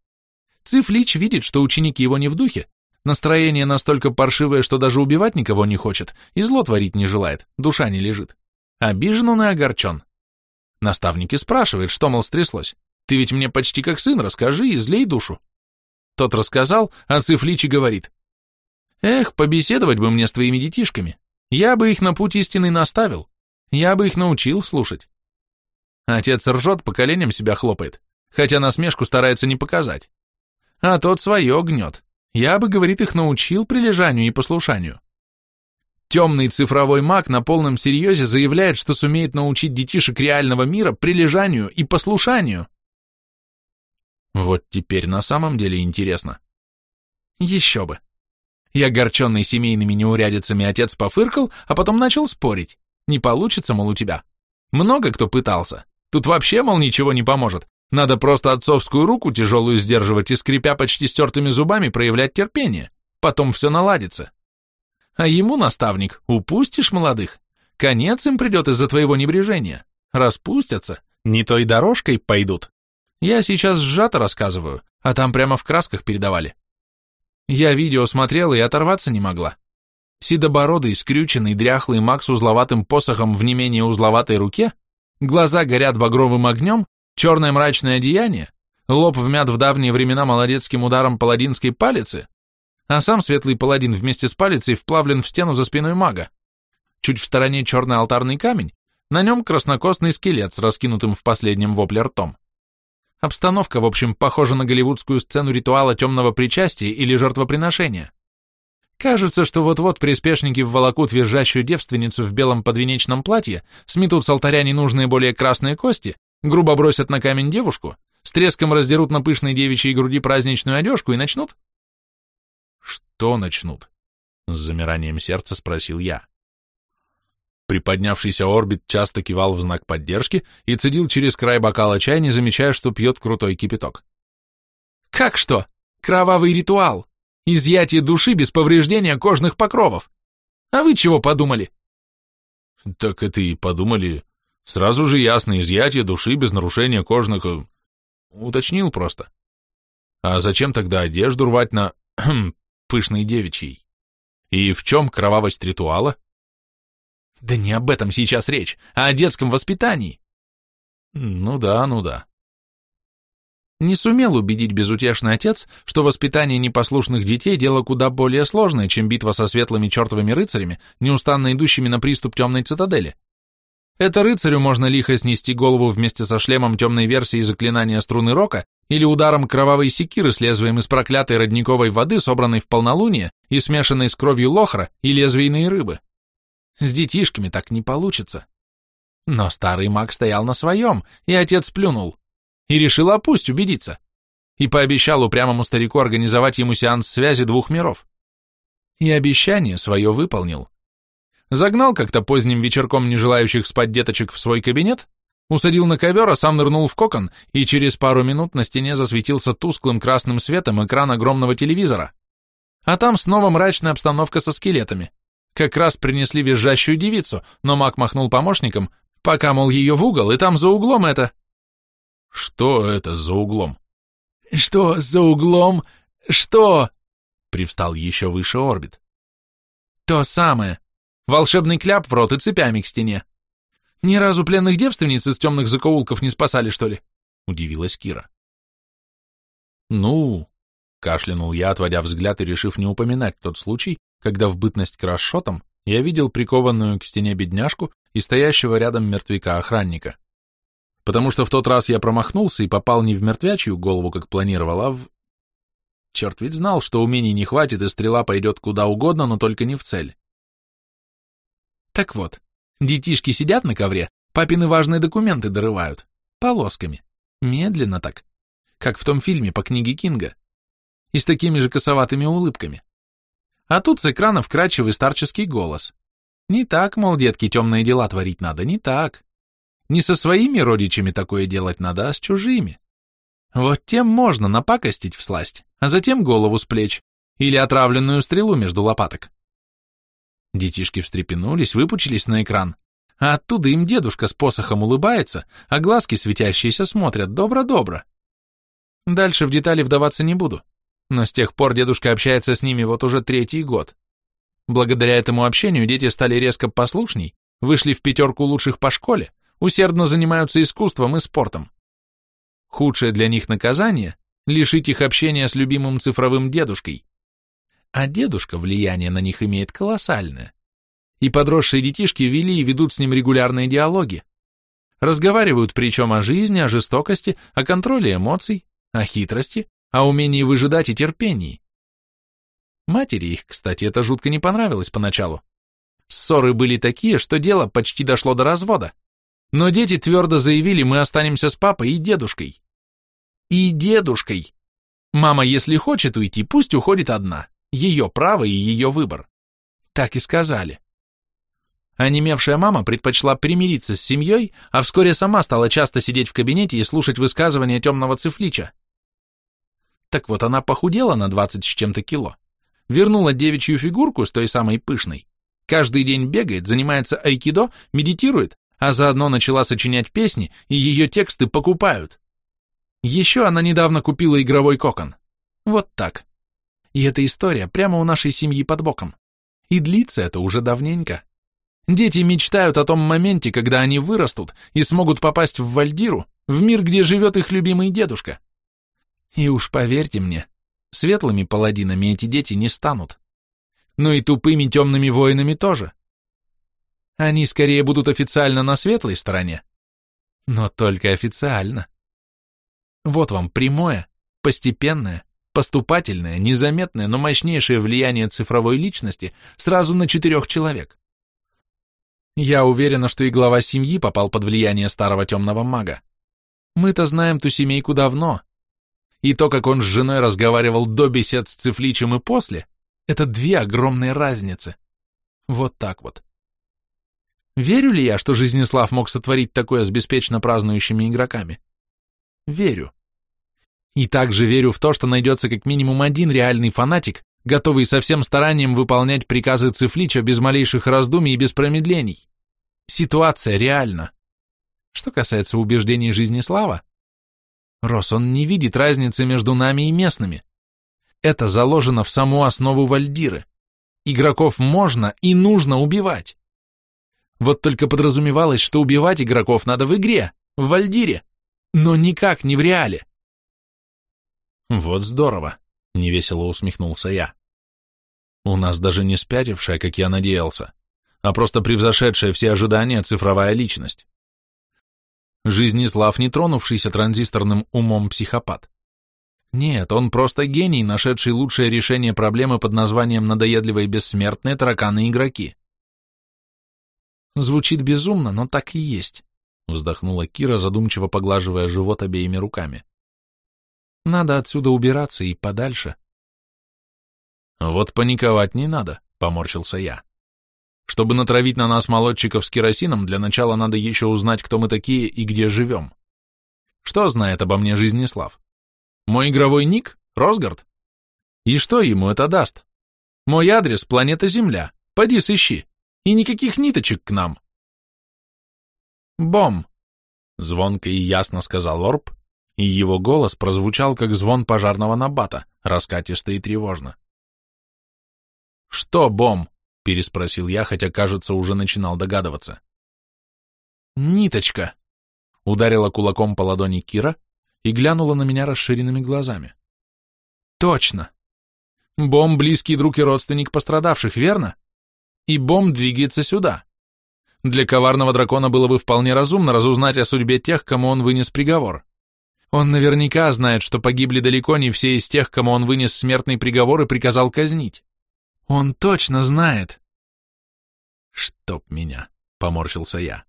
Speaker 2: Цифлич видит, что ученики его не в духе, настроение настолько паршивое, что даже убивать никого не хочет, и зло творить не желает, душа не лежит. Обижен он и огорчен. Наставники спрашивают, что, мол, стряслось. Ты ведь мне почти как сын, расскажи, и излей душу. Тот рассказал, а Цифличи говорит. Эх, побеседовать бы мне с твоими детишками. Я бы их на путь истинный наставил. Я бы их научил слушать. Отец ржет, по коленям себя хлопает, хотя насмешку старается не показать. А тот свое гнет. Я бы, говорит, их научил прилежанию и послушанию. Темный цифровой маг на полном серьезе заявляет, что сумеет научить детишек реального мира прилежанию и послушанию. Вот теперь на самом деле интересно. Еще бы. И огорченный семейными неурядицами отец пофыркал, а потом начал спорить. Не получится, мол, у тебя. Много кто пытался. Тут вообще, мол, ничего не поможет. Надо просто отцовскую руку тяжелую сдерживать и, скрипя почти стертыми зубами, проявлять терпение. Потом все наладится. А ему, наставник, упустишь молодых. Конец им придет из-за твоего небрежения. Распустятся, не той дорожкой пойдут. Я сейчас сжато рассказываю, а там прямо в красках передавали. Я видео смотрела и оторваться не могла. Седобородый, скрюченный, дряхлый Макс узловатым посохом в не менее узловатой руке, глаза горят багровым огнем, черное мрачное одеяние, лоб вмят в давние времена молодецким ударом паладинской палицы, а сам светлый паладин вместе с палицей вплавлен в стену за спиной мага. Чуть в стороне черный алтарный камень, на нем краснокостный скелет с раскинутым в последнем вопле ртом. Обстановка, в общем, похожа на голливудскую сцену ритуала темного причастия или жертвоприношения. Кажется, что вот-вот приспешники вволокут визжащую девственницу в белом подвенечном платье, сметут с алтаря ненужные более красные кости, грубо бросят на камень девушку, с треском раздерут на пышной девичьей груди праздничную одежку и начнут? Что начнут? С замиранием сердца спросил я. Приподнявшийся орбит часто кивал в знак поддержки и цедил через край бокала чай, не замечая, что пьет крутой кипяток. «Как что? Кровавый ритуал! Изъятие души без повреждения кожных покровов! А вы чего подумали?»
Speaker 1: «Так это и подумали. Сразу же ясно, изъятие души без нарушения кожных...» э, Уточнил просто. «А зачем тогда одежду рвать на... пышной девичьей? И в чем кровавость ритуала?»
Speaker 2: Да не об этом сейчас речь, а о детском воспитании.
Speaker 1: Ну да, ну да.
Speaker 2: Не сумел убедить безутешный отец, что воспитание непослушных детей – дело куда более сложное, чем битва со светлыми чертовыми рыцарями, неустанно идущими на приступ темной цитадели. Это рыцарю можно лихо снести голову вместе со шлемом темной версии заклинания струны рока или ударом кровавой секиры с лезвием из проклятой родниковой воды, собранной в полнолуние и смешанной с кровью лохра и лезвийной рыбы. С детишками так не получится. Но старый маг стоял на своем, и отец плюнул. И решил, а пусть убедиться. И пообещал упрямому старику организовать ему сеанс связи двух миров. И обещание свое выполнил. Загнал как-то поздним вечерком не желающих спать деточек в свой кабинет, усадил на ковер, а сам нырнул в кокон, и через пару минут на стене засветился тусклым красным светом экран огромного телевизора. А там снова мрачная обстановка со скелетами. Как раз принесли визжащую девицу, но маг махнул помощником, пока, мол, ее в угол, и там за углом это...
Speaker 1: Что это за углом?
Speaker 2: Что за углом? Что? Привстал еще выше орбит. То самое. Волшебный кляп в рот и цепями к стене. Ни разу пленных девственниц из темных закоулков не спасали, что ли? Удивилась Кира.
Speaker 1: Ну, кашлянул я, отводя взгляд и решив не упоминать тот случай, когда в бытность крашшотом я видел прикованную к стене бедняжку и стоящего рядом мертвяка-охранника. Потому что в тот раз я промахнулся и попал не в мертвячью голову, как планировал, а в... Черт ведь знал, что умений не хватит, и стрела пойдет куда угодно, но только не в цель.
Speaker 2: Так вот, детишки сидят на ковре, папины важные документы дорывают, полосками, медленно так, как в том фильме по книге Кинга, и с такими же косоватыми улыбками. А тут с экрана вкрадчивый старческий голос. Не так, мол, детки, темные дела творить надо, не так. Не со своими родичами такое делать надо, а с чужими. Вот тем можно напакостить в сласть, а затем голову с плеч или отравленную стрелу между лопаток. Детишки встрепенулись, выпучились на экран, а оттуда им дедушка с посохом улыбается, а глазки светящиеся смотрят добро-добро. Дальше в детали вдаваться не буду, но с тех пор дедушка общается с ними вот уже третий год. Благодаря этому общению дети стали резко послушней, вышли в пятерку лучших по школе, усердно занимаются искусством и спортом. Худшее для них наказание – лишить их общения с любимым цифровым дедушкой. А дедушка влияние на них имеет колоссальное. И подросшие детишки вели и ведут с ним регулярные диалоги. Разговаривают причем о жизни, о жестокости, о контроле эмоций, о хитрости, о умении выжидать и терпении. Матери их, кстати, это жутко не понравилось поначалу. Ссоры были такие, что дело почти дошло до развода. Но дети твердо заявили, мы останемся с папой и дедушкой. И дедушкой. Мама, если хочет уйти, пусть уходит одна. Ее право и ее выбор. Так и сказали. Онемевшая мама предпочла примириться с семьей, а вскоре сама стала часто сидеть в кабинете и слушать высказывания темного цифлича. Так вот, она похудела на 20 с чем-то кило, вернула девичью фигурку с той самой пышной, каждый день бегает, занимается айкидо, медитирует, а заодно начала сочинять песни, и ее тексты покупают. Еще она недавно купила игровой кокон. Вот так. И эта история прямо у нашей семьи под боком. И длится это уже давненько. Дети мечтают о том моменте, когда они вырастут и смогут попасть в Вальдиру, в мир, где живет их любимый дедушка. И уж поверьте мне, светлыми паладинами эти дети не станут. Но и тупыми темными воинами тоже. Они скорее будут официально на светлой стороне. Но только официально. Вот вам прямое, постепенное, поступательное, незаметное, но мощнейшее влияние цифровой личности сразу на четырех человек. Я уверена, что и глава семьи попал под влияние старого темного мага. Мы-то знаем ту семейку давно. И то, как он с женой разговаривал до бесед с Цифличем и после, это две огромные разницы. Вот так вот. Верю ли я, что Жизнеслав мог сотворить такое с беспечно празднующими игроками? Верю. И также верю в то, что найдется как минимум один реальный фанатик, готовый со всем старанием выполнять приказы Цифлича без малейших раздумий и без промедлений. Ситуация реальна. Что касается убеждений Жизнеслава, Рос, он не видит разницы между нами и местными. Это заложено в саму основу Вальдиры. Игроков можно и нужно убивать. Вот только подразумевалось, что убивать игроков надо в игре, в Вальдире, но никак не в реале. Вот здорово, невесело усмехнулся я. У нас даже не спятившая, как я надеялся, а просто превзошедшая все ожидания цифровая личность. Жизнеслав не тронувшийся транзисторным умом психопат. Нет, он просто гений, нашедший лучшее решение проблемы под названием надоедливые бессмертные тараканы-игроки. Звучит безумно, но так и есть, вздохнула Кира, задумчиво поглаживая живот обеими руками. Надо отсюда убираться и подальше. Вот паниковать не надо, поморщился я. Чтобы натравить на нас молодчиков с керосином, для начала надо еще узнать, кто мы такие и где живем. Что знает обо мне Жизнеслав? Мой игровой ник? Росгард? И что ему это даст? Мой адрес — планета Земля. Поди сыщи. И никаких ниточек к нам. Бом! Звонко и ясно сказал Орб, и его голос прозвучал, как звон пожарного набата, раскатисто и тревожно. «Что, Бом?» — переспросил я, хотя, кажется, уже начинал догадываться. «Ниточка!» — ударила кулаком по ладони Кира и глянула на меня расширенными глазами. «Точно! Бом — близкий друг и родственник пострадавших, верно? и бомб двигается сюда. Для коварного дракона было бы вполне разумно разузнать о судьбе тех, кому он вынес приговор. Он наверняка знает, что погибли далеко не все из тех, кому он вынес смертный приговор и приказал казнить. Он точно знает. Чтоб меня, поморщился я.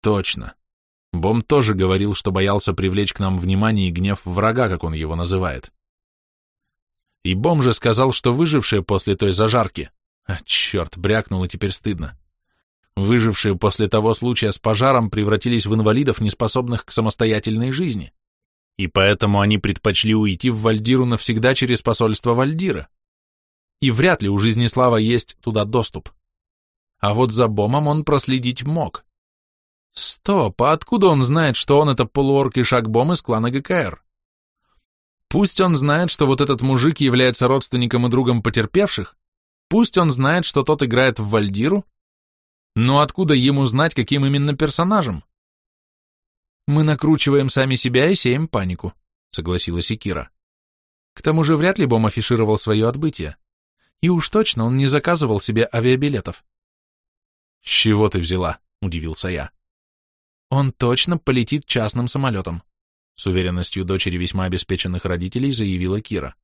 Speaker 2: Точно. Бом тоже говорил, что боялся привлечь к нам внимание и гнев врага, как он его называет. И Бом же сказал, что выжившие после той зажарки а, черт, брякнул, и теперь стыдно. Выжившие после того случая с пожаром превратились в инвалидов, неспособных к самостоятельной жизни. И поэтому они предпочли уйти в Вальдиру навсегда через посольство Вальдира. И вряд ли у Жизнеслава есть туда доступ. А вот за Бомом он проследить мог. Стоп, а откуда он знает, что он это полуорк и шаг-бом из клана ГКР? Пусть он знает, что вот этот мужик является родственником и другом потерпевших, пусть он знает, что тот играет в Вальдиру, но откуда ему знать, каким именно персонажем? Мы накручиваем сами себя и сеем панику, согласилась и Кира. К тому же вряд ли Бом афишировал свое отбытие. И уж точно он не заказывал себе авиабилетов. «С чего ты взяла?» — удивился я. «Он точно полетит частным самолетом», — с уверенностью дочери весьма обеспеченных родителей заявила Кира.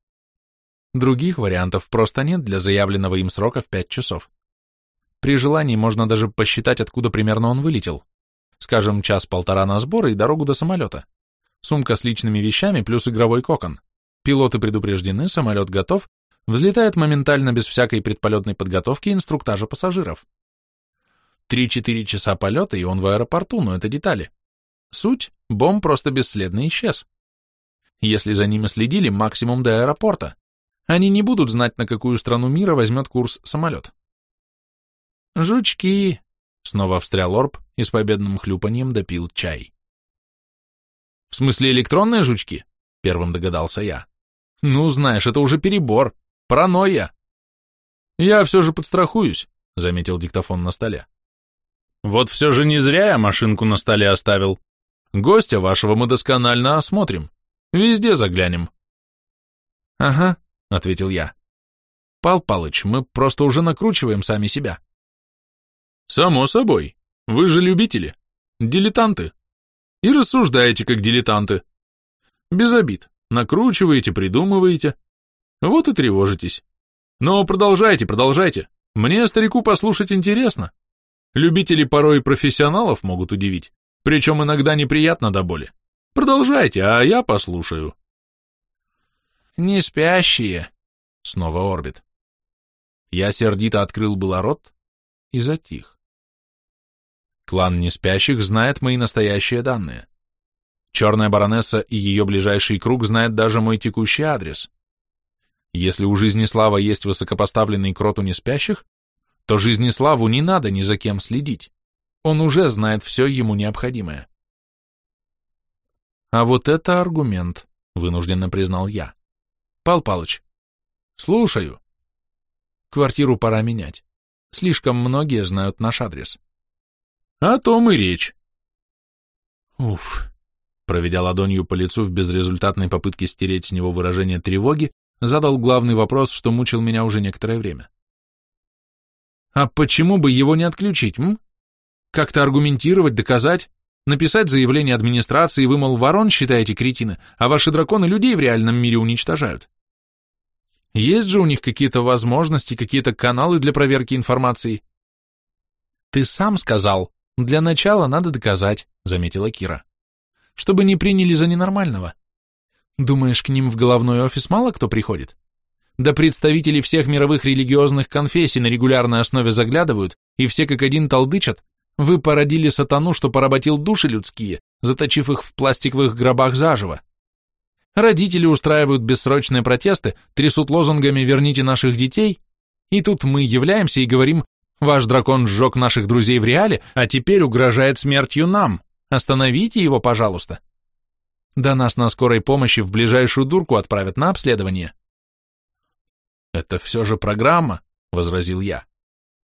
Speaker 2: Других вариантов просто нет для заявленного им срока в пять часов. При желании можно даже посчитать, откуда примерно он вылетел. Скажем, час-полтора на сборы и дорогу до самолета. Сумка с личными вещами плюс игровой кокон. Пилоты предупреждены, самолет готов, взлетает моментально без всякой предполетной подготовки и инструктажа пассажиров. Три-четыре часа полета, и он в аэропорту, но это детали. Суть — бомб просто бесследно исчез. Если за ними следили, максимум до аэропорта. Они не будут знать, на какую страну мира возьмет курс самолет. «Жучки!» — снова встрял Орб и с победным хлюпаньем допил чай. «В смысле электронные жучки?» — первым догадался я. «Ну, знаешь, это уже перебор. Паранойя!» «Я все же подстрахуюсь», — заметил диктофон на столе. «Вот все же не зря я машинку на столе оставил. Гостя вашего мы досконально осмотрим. Везде заглянем». «Ага», — ответил я. «Пал Палыч, мы просто уже накручиваем сами себя». Само собой. Вы же любители. Дилетанты. И рассуждаете как дилетанты. Без обид. Накручиваете, придумываете. Вот и тревожитесь. Но продолжайте, продолжайте. Мне, старику, послушать интересно. Любители порой профессионалов могут удивить, причем иногда неприятно до боли. Продолжайте, а я послушаю. Не спящие, снова орбит. Я сердито открыл было рот и затих. Клан Неспящих знает мои настоящие данные. Черная баронесса и ее ближайший круг знает даже мой текущий адрес. Если у Жизнеслава есть высокопоставленный крот у Неспящих, то Жизнеславу не надо ни за кем следить. Он уже знает все ему необходимое. А вот это аргумент, вынужденно признал я. Пал Палыч, слушаю. Квартиру пора менять. Слишком многие знают наш адрес. О том и речь. Уф. Проведя ладонью по лицу в безрезультатной попытке стереть с него выражение тревоги, задал главный вопрос, что мучил меня уже некоторое время. А почему бы его не отключить, м? Как-то аргументировать, доказать, написать заявление администрации, вы, мол, ворон считаете кретины, а ваши драконы людей в реальном мире уничтожают. Есть же у них какие-то возможности, какие-то каналы для проверки информации. Ты сам сказал, «Для начала надо доказать», — заметила Кира. «Чтобы не приняли за ненормального. Думаешь, к ним в головной офис мало кто приходит? Да представители всех мировых религиозных конфессий на регулярной основе заглядывают, и все как один толдычат. Вы породили сатану, что поработил души людские, заточив их в пластиковых гробах заживо. Родители устраивают бессрочные протесты, трясут лозунгами «верните наших детей», и тут мы являемся и говорим Ваш дракон сжег наших друзей в реале, а теперь угрожает смертью нам. Остановите его, пожалуйста. Да нас на скорой помощи в ближайшую дурку отправят на обследование. Это все же программа, возразил я.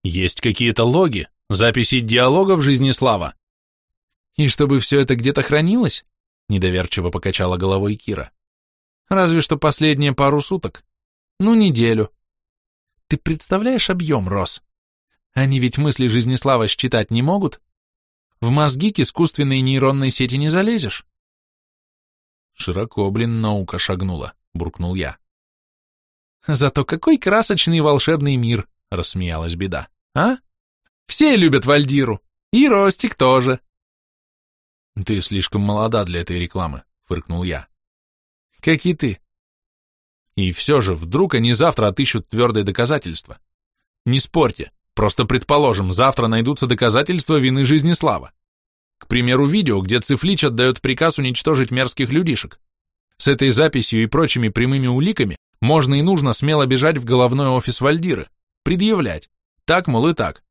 Speaker 2: Есть какие-то логи, записи диалогов жизни слава. И чтобы все это где-то хранилось? Недоверчиво покачала головой Кира. Разве что последние пару суток. Ну, неделю. Ты представляешь объем, Рос? Они ведь мысли Жизнеслава считать не могут. В мозги к искусственной нейронной сети не залезешь. Широко, блин, наука шагнула, буркнул я. Зато какой красочный волшебный мир, рассмеялась беда. А? Все любят Вальдиру. И Ростик тоже. Ты слишком молода для этой рекламы, фыркнул я. Как и ты. И все же, вдруг они завтра отыщут твердые доказательства. Не спорьте, Просто предположим, завтра найдутся доказательства вины Жизнеслава. К примеру, видео, где Цифлич отдает приказ уничтожить мерзких людишек. С этой записью и прочими прямыми уликами Можно и нужно смело бежать в головной офис Вальдиры, предъявлять. Так, мол, и так.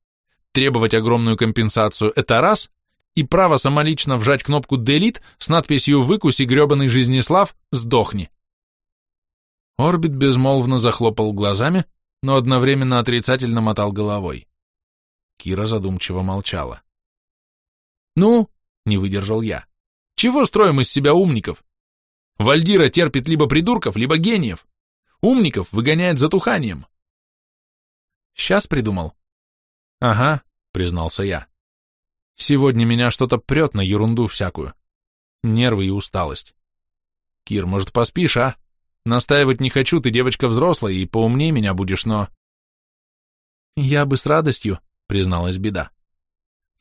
Speaker 2: Требовать огромную компенсацию – это раз, и право самолично вжать кнопку «Делит» с надписью «Выкуси, гребаный Жизнеслав, сдохни». Орбит безмолвно захлопал глазами, но одновременно отрицательно мотал головой. Кира задумчиво молчала. «Ну?» — не выдержал я. «Чего строим из себя умников? Вальдира терпит либо придурков, либо гениев. Умников выгоняет затуханием». «Сейчас придумал». «Ага», — признался я. «Сегодня меня что-то прет на ерунду всякую. Нервы и усталость. Кир, может, поспишь, а?» Настаивать не хочу, ты девочка взрослая и поумнее меня будешь, но...» «Я бы с радостью», — призналась беда.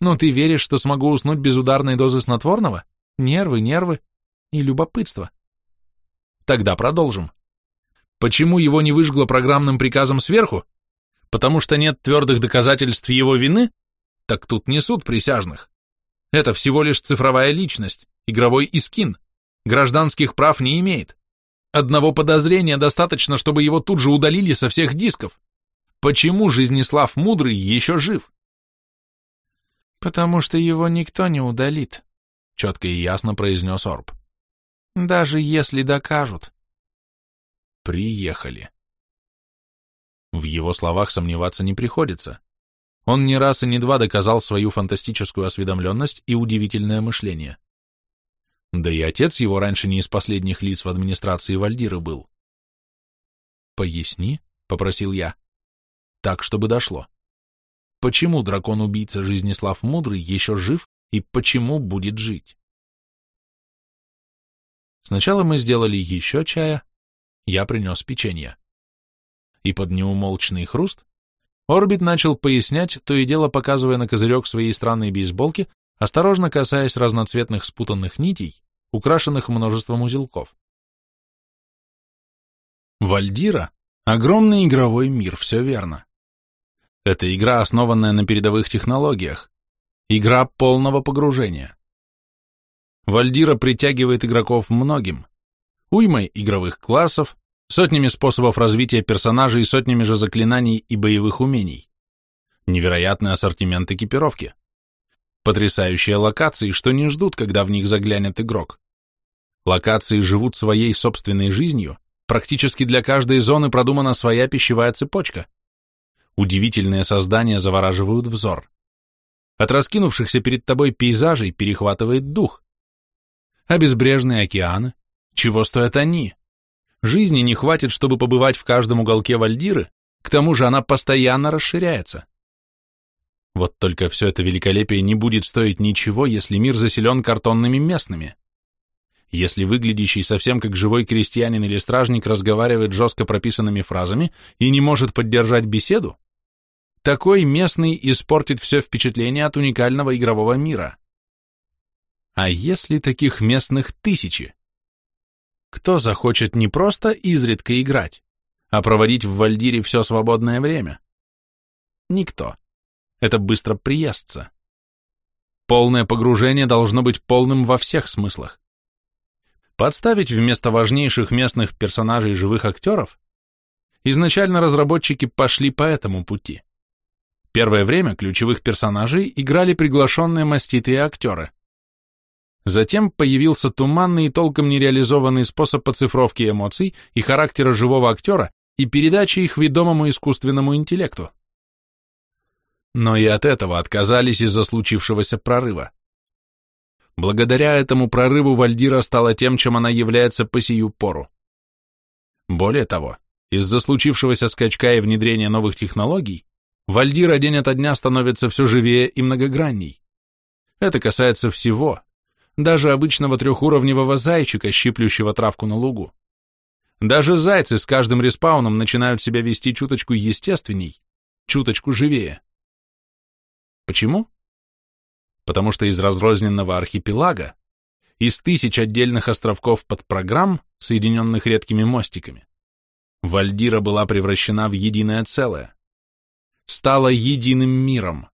Speaker 2: «Но ты веришь, что смогу уснуть без ударной дозы снотворного? Нервы, нервы и любопытство». Тогда продолжим. Почему его не выжгло программным приказом сверху? Потому что нет твердых доказательств его вины? Так тут не суд присяжных. Это всего лишь цифровая личность, игровой искин. Гражданских прав не имеет. Одного подозрения достаточно, чтобы его тут же удалили со всех дисков. Почему Жизнеслав Мудрый еще жив? Потому что его никто не удалит, четко и ясно произнес Орб. Даже если докажут. Приехали. В его словах сомневаться не приходится. Он не раз и не два доказал свою фантастическую осведомленность и удивительное мышление. Да и отец его раньше не из последних лиц в администрации Вальдиры был. «Поясни», — попросил я. «Так, чтобы дошло. Почему дракон-убийца Жизнеслав Мудрый еще жив и почему будет жить?» Сначала мы сделали еще чая, я принес печенье. И под неумолчный хруст Орбит начал пояснять, то и дело показывая на козырек своей странной бейсболки, осторожно касаясь разноцветных спутанных нитей, украшенных множеством узелков. Вальдира — огромный игровой мир, все верно. Это игра, основанная на передовых технологиях, игра полного погружения. Вальдира притягивает игроков многим, уймой игровых классов, сотнями способов развития персонажей и сотнями же заклинаний и боевых умений. Невероятный ассортимент экипировки. Потрясающие локации, что не ждут, когда в них заглянет игрок. Локации живут своей собственной жизнью, практически для каждой зоны продумана своя пищевая цепочка. Удивительные создания завораживают взор. От раскинувшихся перед тобой пейзажей перехватывает дух. А безбрежные океаны? Чего стоят они? Жизни не хватит, чтобы побывать в каждом уголке Вальдиры, к тому же она постоянно расширяется. Вот только все это великолепие не будет стоить ничего, если мир заселен картонными местными. Если выглядящий совсем как живой крестьянин или стражник разговаривает жестко прописанными фразами и не может поддержать беседу, такой местный испортит все впечатление от уникального игрового мира. А если таких местных тысячи? Кто захочет не просто изредка играть, а проводить в Вальдире все свободное время? Никто это быстро приестся. Полное погружение должно быть полным во всех смыслах. Подставить вместо важнейших местных персонажей живых актеров? Изначально разработчики пошли по этому пути. Первое время ключевых персонажей играли приглашенные маститые актеры. Затем появился туманный и толком нереализованный способ оцифровки эмоций и характера живого актера и передачи их ведомому искусственному интеллекту но и от этого отказались из-за случившегося прорыва. Благодаря этому прорыву Вальдира стала тем, чем она является по сию пору. Более того, из-за случившегося скачка и внедрения новых технологий, Вальдира день ото дня становится все живее и многогранней. Это касается всего, даже обычного трехуровневого зайчика, щиплющего травку на лугу. Даже зайцы с каждым респауном начинают себя вести чуточку естественней, чуточку живее. Почему? Потому что из разрозненного архипелага, из тысяч отдельных островков под программ, соединенных редкими мостиками, Вальдира была превращена в единое целое, стала единым миром.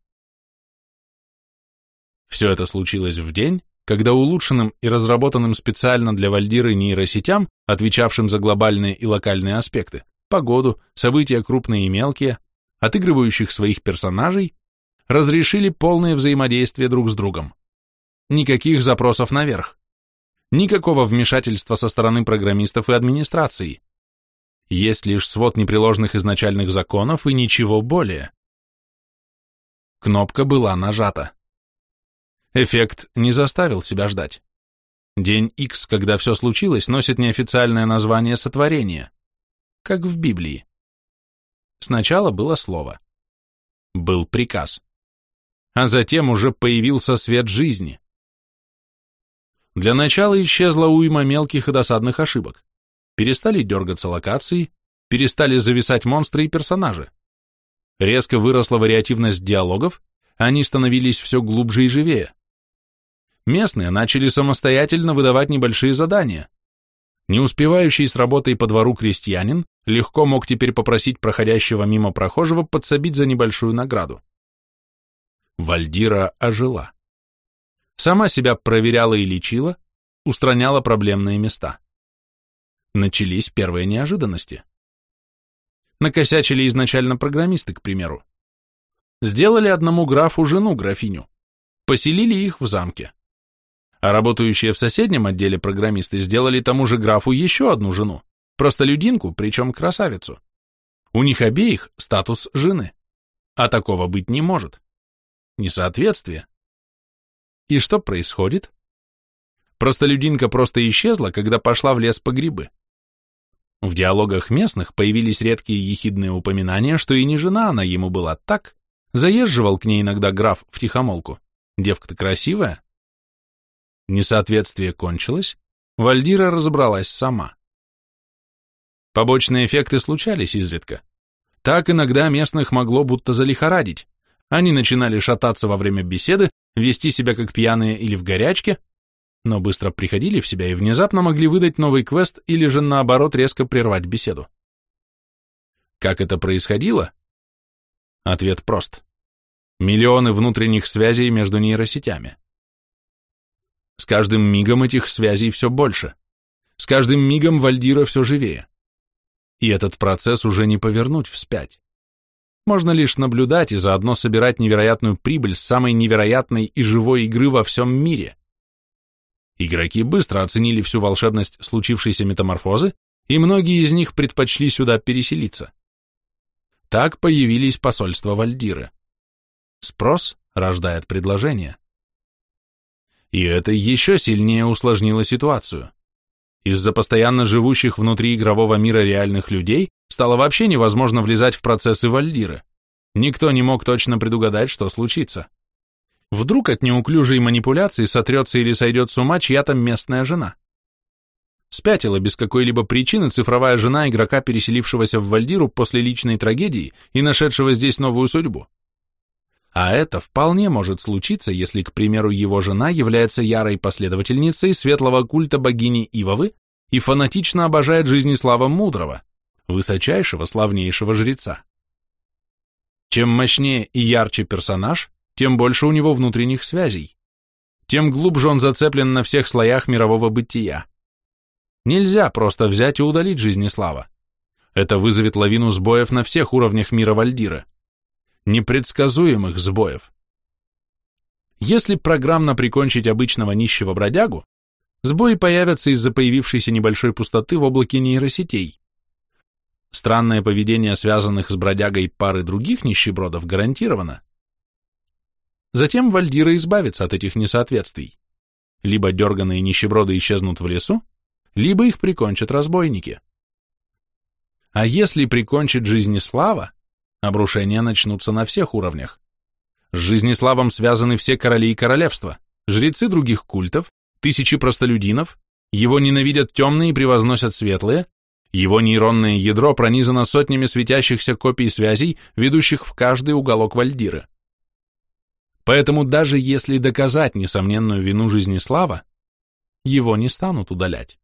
Speaker 2: Все это случилось в день, когда улучшенным и разработанным специально для Вальдиры нейросетям, отвечавшим за глобальные и локальные аспекты, погоду, события крупные и мелкие, отыгрывающих своих персонажей, разрешили полное взаимодействие друг с другом. Никаких запросов наверх. Никакого вмешательства со стороны программистов и администрации. Есть лишь свод непреложных изначальных законов и ничего более. Кнопка была нажата. Эффект не заставил себя ждать. День X, когда все случилось, носит неофициальное название сотворения, как в Библии. Сначала было слово. Был приказ. А затем уже появился свет жизни. Для начала исчезла уйма мелких и досадных ошибок. Перестали дергаться локации, перестали зависать монстры и персонажи. Резко выросла вариативность диалогов, они становились все глубже и живее. Местные начали самостоятельно выдавать небольшие задания. Не успевающий с работой по двору крестьянин легко мог теперь попросить проходящего мимо прохожего подсобить за небольшую награду. Вальдира ожила. Сама себя проверяла и лечила, устраняла проблемные места. Начались первые неожиданности. Накосячили изначально программисты, к примеру. Сделали одному графу жену графиню, поселили их в замке. А работающие в соседнем отделе программисты сделали тому же графу еще одну жену, простолюдинку, причем красавицу. У них обеих статус жены. А такого быть не может. Несоответствие. И что происходит? Простолюдинка просто исчезла, когда пошла в лес по грибы. В диалогах местных появились редкие ехидные упоминания, что и не жена она ему была так, заезживал к ней иногда граф в тихомолку. Девка-то красивая. Несоответствие кончилось, Вальдира разобралась сама. Побочные эффекты случались изредка. Так иногда местных могло будто залихорадить. Они начинали шататься во время беседы, вести себя как пьяные или в горячке, но быстро приходили в себя и внезапно могли выдать новый квест или же наоборот резко прервать беседу. Как это происходило? Ответ прост. Миллионы внутренних связей между нейросетями. С каждым мигом этих связей все больше. С каждым мигом Вальдира все живее. И этот процесс уже не повернуть вспять. Можно лишь наблюдать и заодно собирать невероятную прибыль с самой невероятной и живой игры во всем мире. Игроки быстро оценили всю волшебность случившейся метаморфозы, и многие из них предпочли сюда переселиться. Так появились посольства Вальдиры. Спрос рождает предложение. И это еще сильнее усложнило ситуацию. Из-за постоянно живущих внутри игрового мира реальных людей стало вообще невозможно влезать в процессы Вальдиры. Никто не мог точно предугадать, что случится. Вдруг от неуклюжей манипуляции сотрется или сойдет с ума чья-то местная жена. Спятила без какой-либо причины цифровая жена игрока, переселившегося в Вальдиру после личной трагедии и нашедшего здесь новую судьбу. А это вполне может случиться, если, к примеру, его жена является ярой последовательницей светлого культа богини Ивовы и фанатично обожает Жизнеслава Мудрого, высочайшего, славнейшего жреца. Чем мощнее и ярче персонаж, тем больше у него внутренних связей, тем глубже он зацеплен на всех слоях мирового бытия. Нельзя просто взять и удалить Жизнеслава. Это вызовет лавину сбоев на всех уровнях мира Вальдира непредсказуемых сбоев. Если программно прикончить обычного нищего бродягу, сбои появятся из-за появившейся небольшой пустоты в облаке нейросетей. Странное поведение связанных с бродягой пары других нищебродов гарантировано. Затем Вальдира избавится от этих несоответствий. Либо дерганные нищеброды исчезнут в лесу, либо их прикончат разбойники. А если прикончит жизнеслава, Обрушения начнутся на всех уровнях. С жизнеславом связаны все короли и королевства, жрецы других культов, тысячи простолюдинов, его ненавидят темные и превозносят светлые, его нейронное ядро пронизано сотнями светящихся копий связей, ведущих в каждый уголок Вальдиры. Поэтому даже если доказать несомненную вину Жизнеслава, его не станут удалять.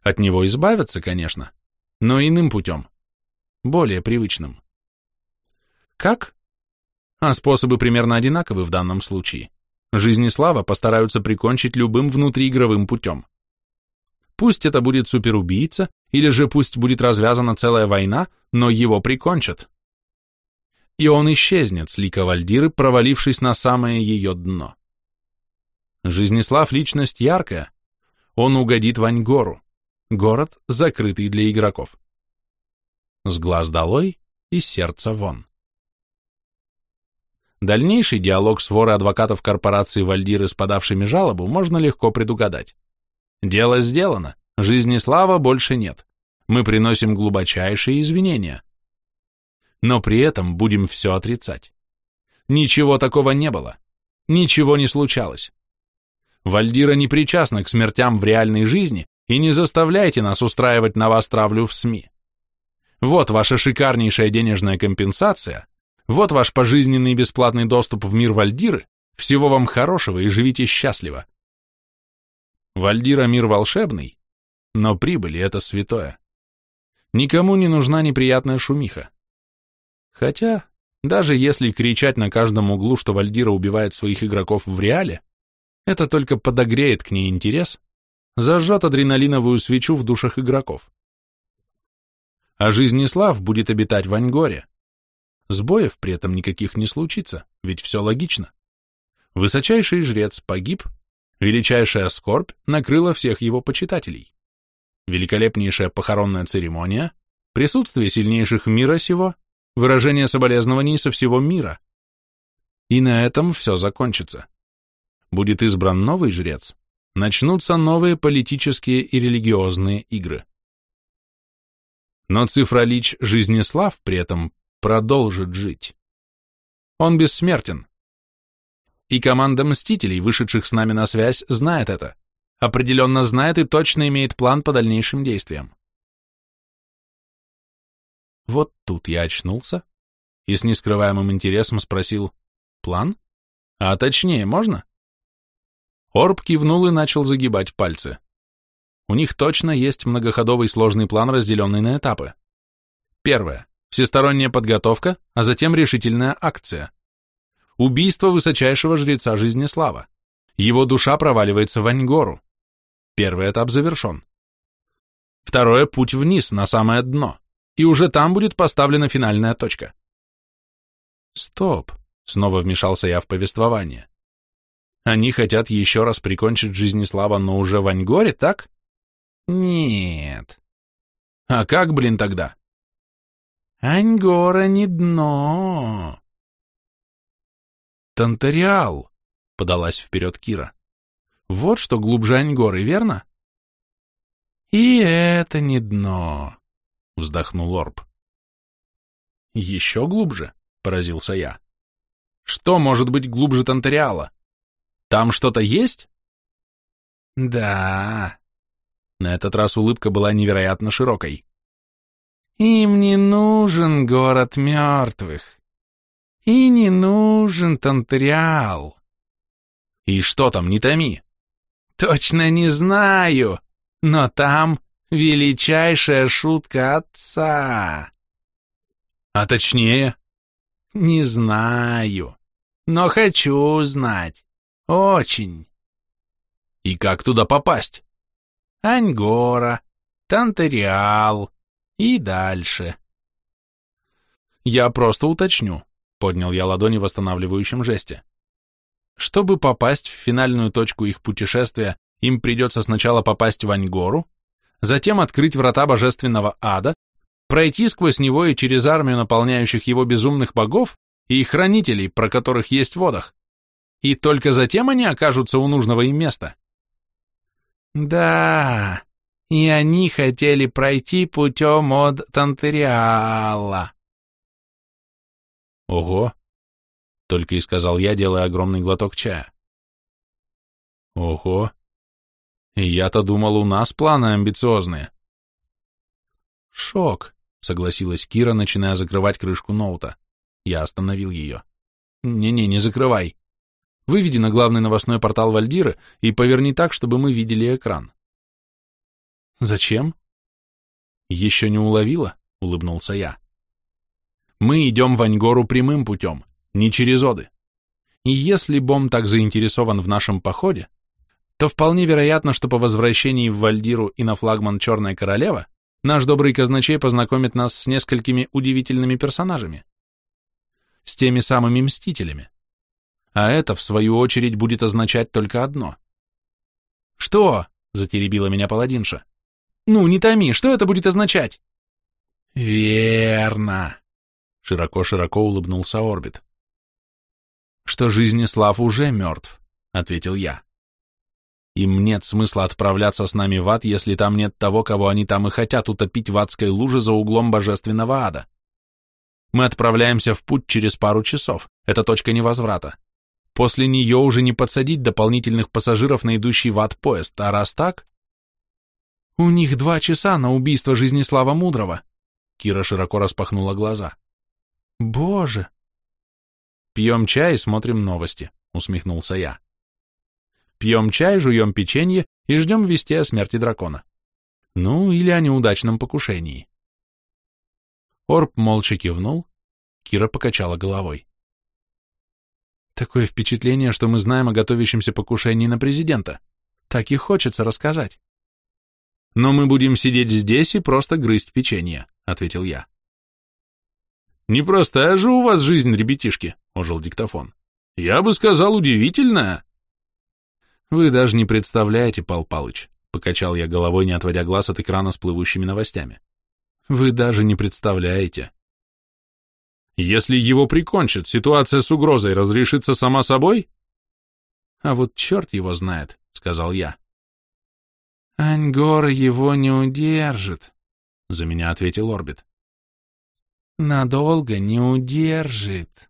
Speaker 2: От него избавятся, конечно, но иным путем, более привычным. Как? А способы примерно одинаковы в данном случае. Жизнь и слава постараются прикончить любым внутриигровым путем. Пусть это будет суперубийца, или же пусть будет развязана целая война, но его прикончат. И он исчезнет с лика Вальдиры, провалившись на самое ее дно. Жизнеслав — личность яркая. Он угодит в Аньгору, город, закрытый для игроков. С глаз долой и сердца вон. Дальнейший диалог с воры адвокатов корпорации Вальдиры с подавшими жалобу можно легко предугадать. Дело сделано, жизни больше нет. Мы приносим глубочайшие извинения. Но при этом будем все отрицать. Ничего такого не было. Ничего не случалось. Вальдира не причастна к смертям в реальной жизни, и не заставляйте нас устраивать на вас травлю в СМИ. Вот ваша шикарнейшая денежная компенсация, вот ваш пожизненный бесплатный доступ в мир Вальдиры, всего вам хорошего и живите счастливо. Вальдира мир волшебный, но прибыли это святое. Никому не нужна неприятная шумиха. Хотя, даже если кричать на каждом углу, что Вальдира убивает своих игроков в реале, это только подогреет к ней интерес, зажжет адреналиновую свечу в душах игроков. А Жизнеслав будет обитать в Аньгоре, Сбоев при этом никаких не случится, ведь все логично. Высочайший жрец погиб, величайшая скорбь накрыла всех его почитателей. Великолепнейшая похоронная церемония, присутствие сильнейших мира сего, выражение соболезнований со всего мира. И на этом все закончится. Будет избран новый жрец, начнутся новые политические и религиозные игры. Но цифра лич Жизнеслав при этом продолжит жить. Он бессмертен. И команда Мстителей, вышедших с нами на связь, знает это. Определенно знает и точно имеет план по дальнейшим действиям. Вот тут я очнулся и с нескрываемым интересом спросил, план? А точнее, можно? Орб кивнул и начал загибать пальцы. У них точно есть многоходовый сложный план, разделенный на этапы. Первое всесторонняя подготовка, а затем решительная акция. Убийство высочайшего жреца Жизнеслава. Его душа проваливается в Аньгору. Первый этап завершен. Второе – путь вниз, на самое дно. И уже там будет поставлена финальная точка. Стоп, снова вмешался я в повествование. Они хотят еще раз прикончить Жизнеслава, но уже в Аньгоре, так? Нет. А как, блин, тогда? Аньгора не дно. Тантариал, подалась вперед Кира. Вот что глубже Аньгоры, верно? И это не дно, вздохнул Орб. Еще глубже, поразился я. Что может быть глубже Тантариала? Там что-то есть? Да. На этот раз улыбка была невероятно широкой. Им не нужен город мертвых. И не нужен Тантриал. И что там, не томи? Точно не знаю, но там величайшая шутка отца. А точнее? Не знаю, но хочу знать. Очень. И как туда попасть? Аньгора, Тантериал, и дальше. Я просто уточню, поднял я ладони в восстанавливающем жесте. Чтобы попасть в финальную точку их путешествия, им придется сначала попасть в Аньгору, затем открыть врата божественного ада, пройти сквозь него и через армию наполняющих его безумных богов и хранителей, про которых есть в водах. И только затем они окажутся у нужного им места. Да, и они хотели пройти путем от Тантериала. Ого, только и сказал я, делая огромный глоток чая. Ого, я-то думал, у нас планы амбициозные. Шок, согласилась Кира, начиная закрывать крышку ноута. Я остановил ее. Не-не, не закрывай. Выведи на главный новостной портал Вальдиры и поверни так, чтобы мы видели экран. Зачем? Еще не уловила, улыбнулся я. Мы идем в Аньгору прямым путем, не через Оды. И если Бом так заинтересован в нашем походе, то вполне вероятно, что по возвращении в Вальдиру и на флагман Черная Королева наш добрый казначей познакомит нас с несколькими удивительными персонажами. С теми самыми мстителями. А это, в свою очередь, будет означать только одно. «Что?» — затеребила меня паладинша. «Ну, не томи, что это будет означать?» «Верно!» — широко-широко улыбнулся Орбит. «Что Жизнеслав уже мертв», — ответил я. «Им нет смысла отправляться с нами в ад, если там нет того, кого они там и хотят утопить в адской луже за углом божественного ада. Мы отправляемся в путь через пару часов, это точка невозврата. После нее уже не подсадить дополнительных пассажиров на идущий в ад поезд, а раз так...» «У них два часа на убийство Жизнеслава Мудрого», — Кира широко распахнула глаза. «Боже!» «Пьем чай и смотрим новости», — усмехнулся я. «Пьем чай, жуем печенье и ждем вести о смерти дракона. Ну, или о неудачном покушении». Орб молча кивнул, Кира покачала головой. «Такое впечатление, что мы знаем о готовящемся покушении на президента. Так и хочется рассказать». «Но мы будем сидеть здесь и просто грызть печенье», — ответил я.
Speaker 1: «Непростая же у вас жизнь, ребятишки», — ожил диктофон. «Я бы сказал, удивительная».
Speaker 2: «Вы даже не представляете, Пал Палыч», — покачал я головой, не отводя глаз от экрана с плывущими новостями. «Вы даже не представляете».
Speaker 1: «Если его прикончат, ситуация с угрозой разрешится сама собой?»
Speaker 2: «А вот черт его знает», — сказал я. «Аньгор его не удержит», — за меня ответил Орбит. «Надолго не удержит».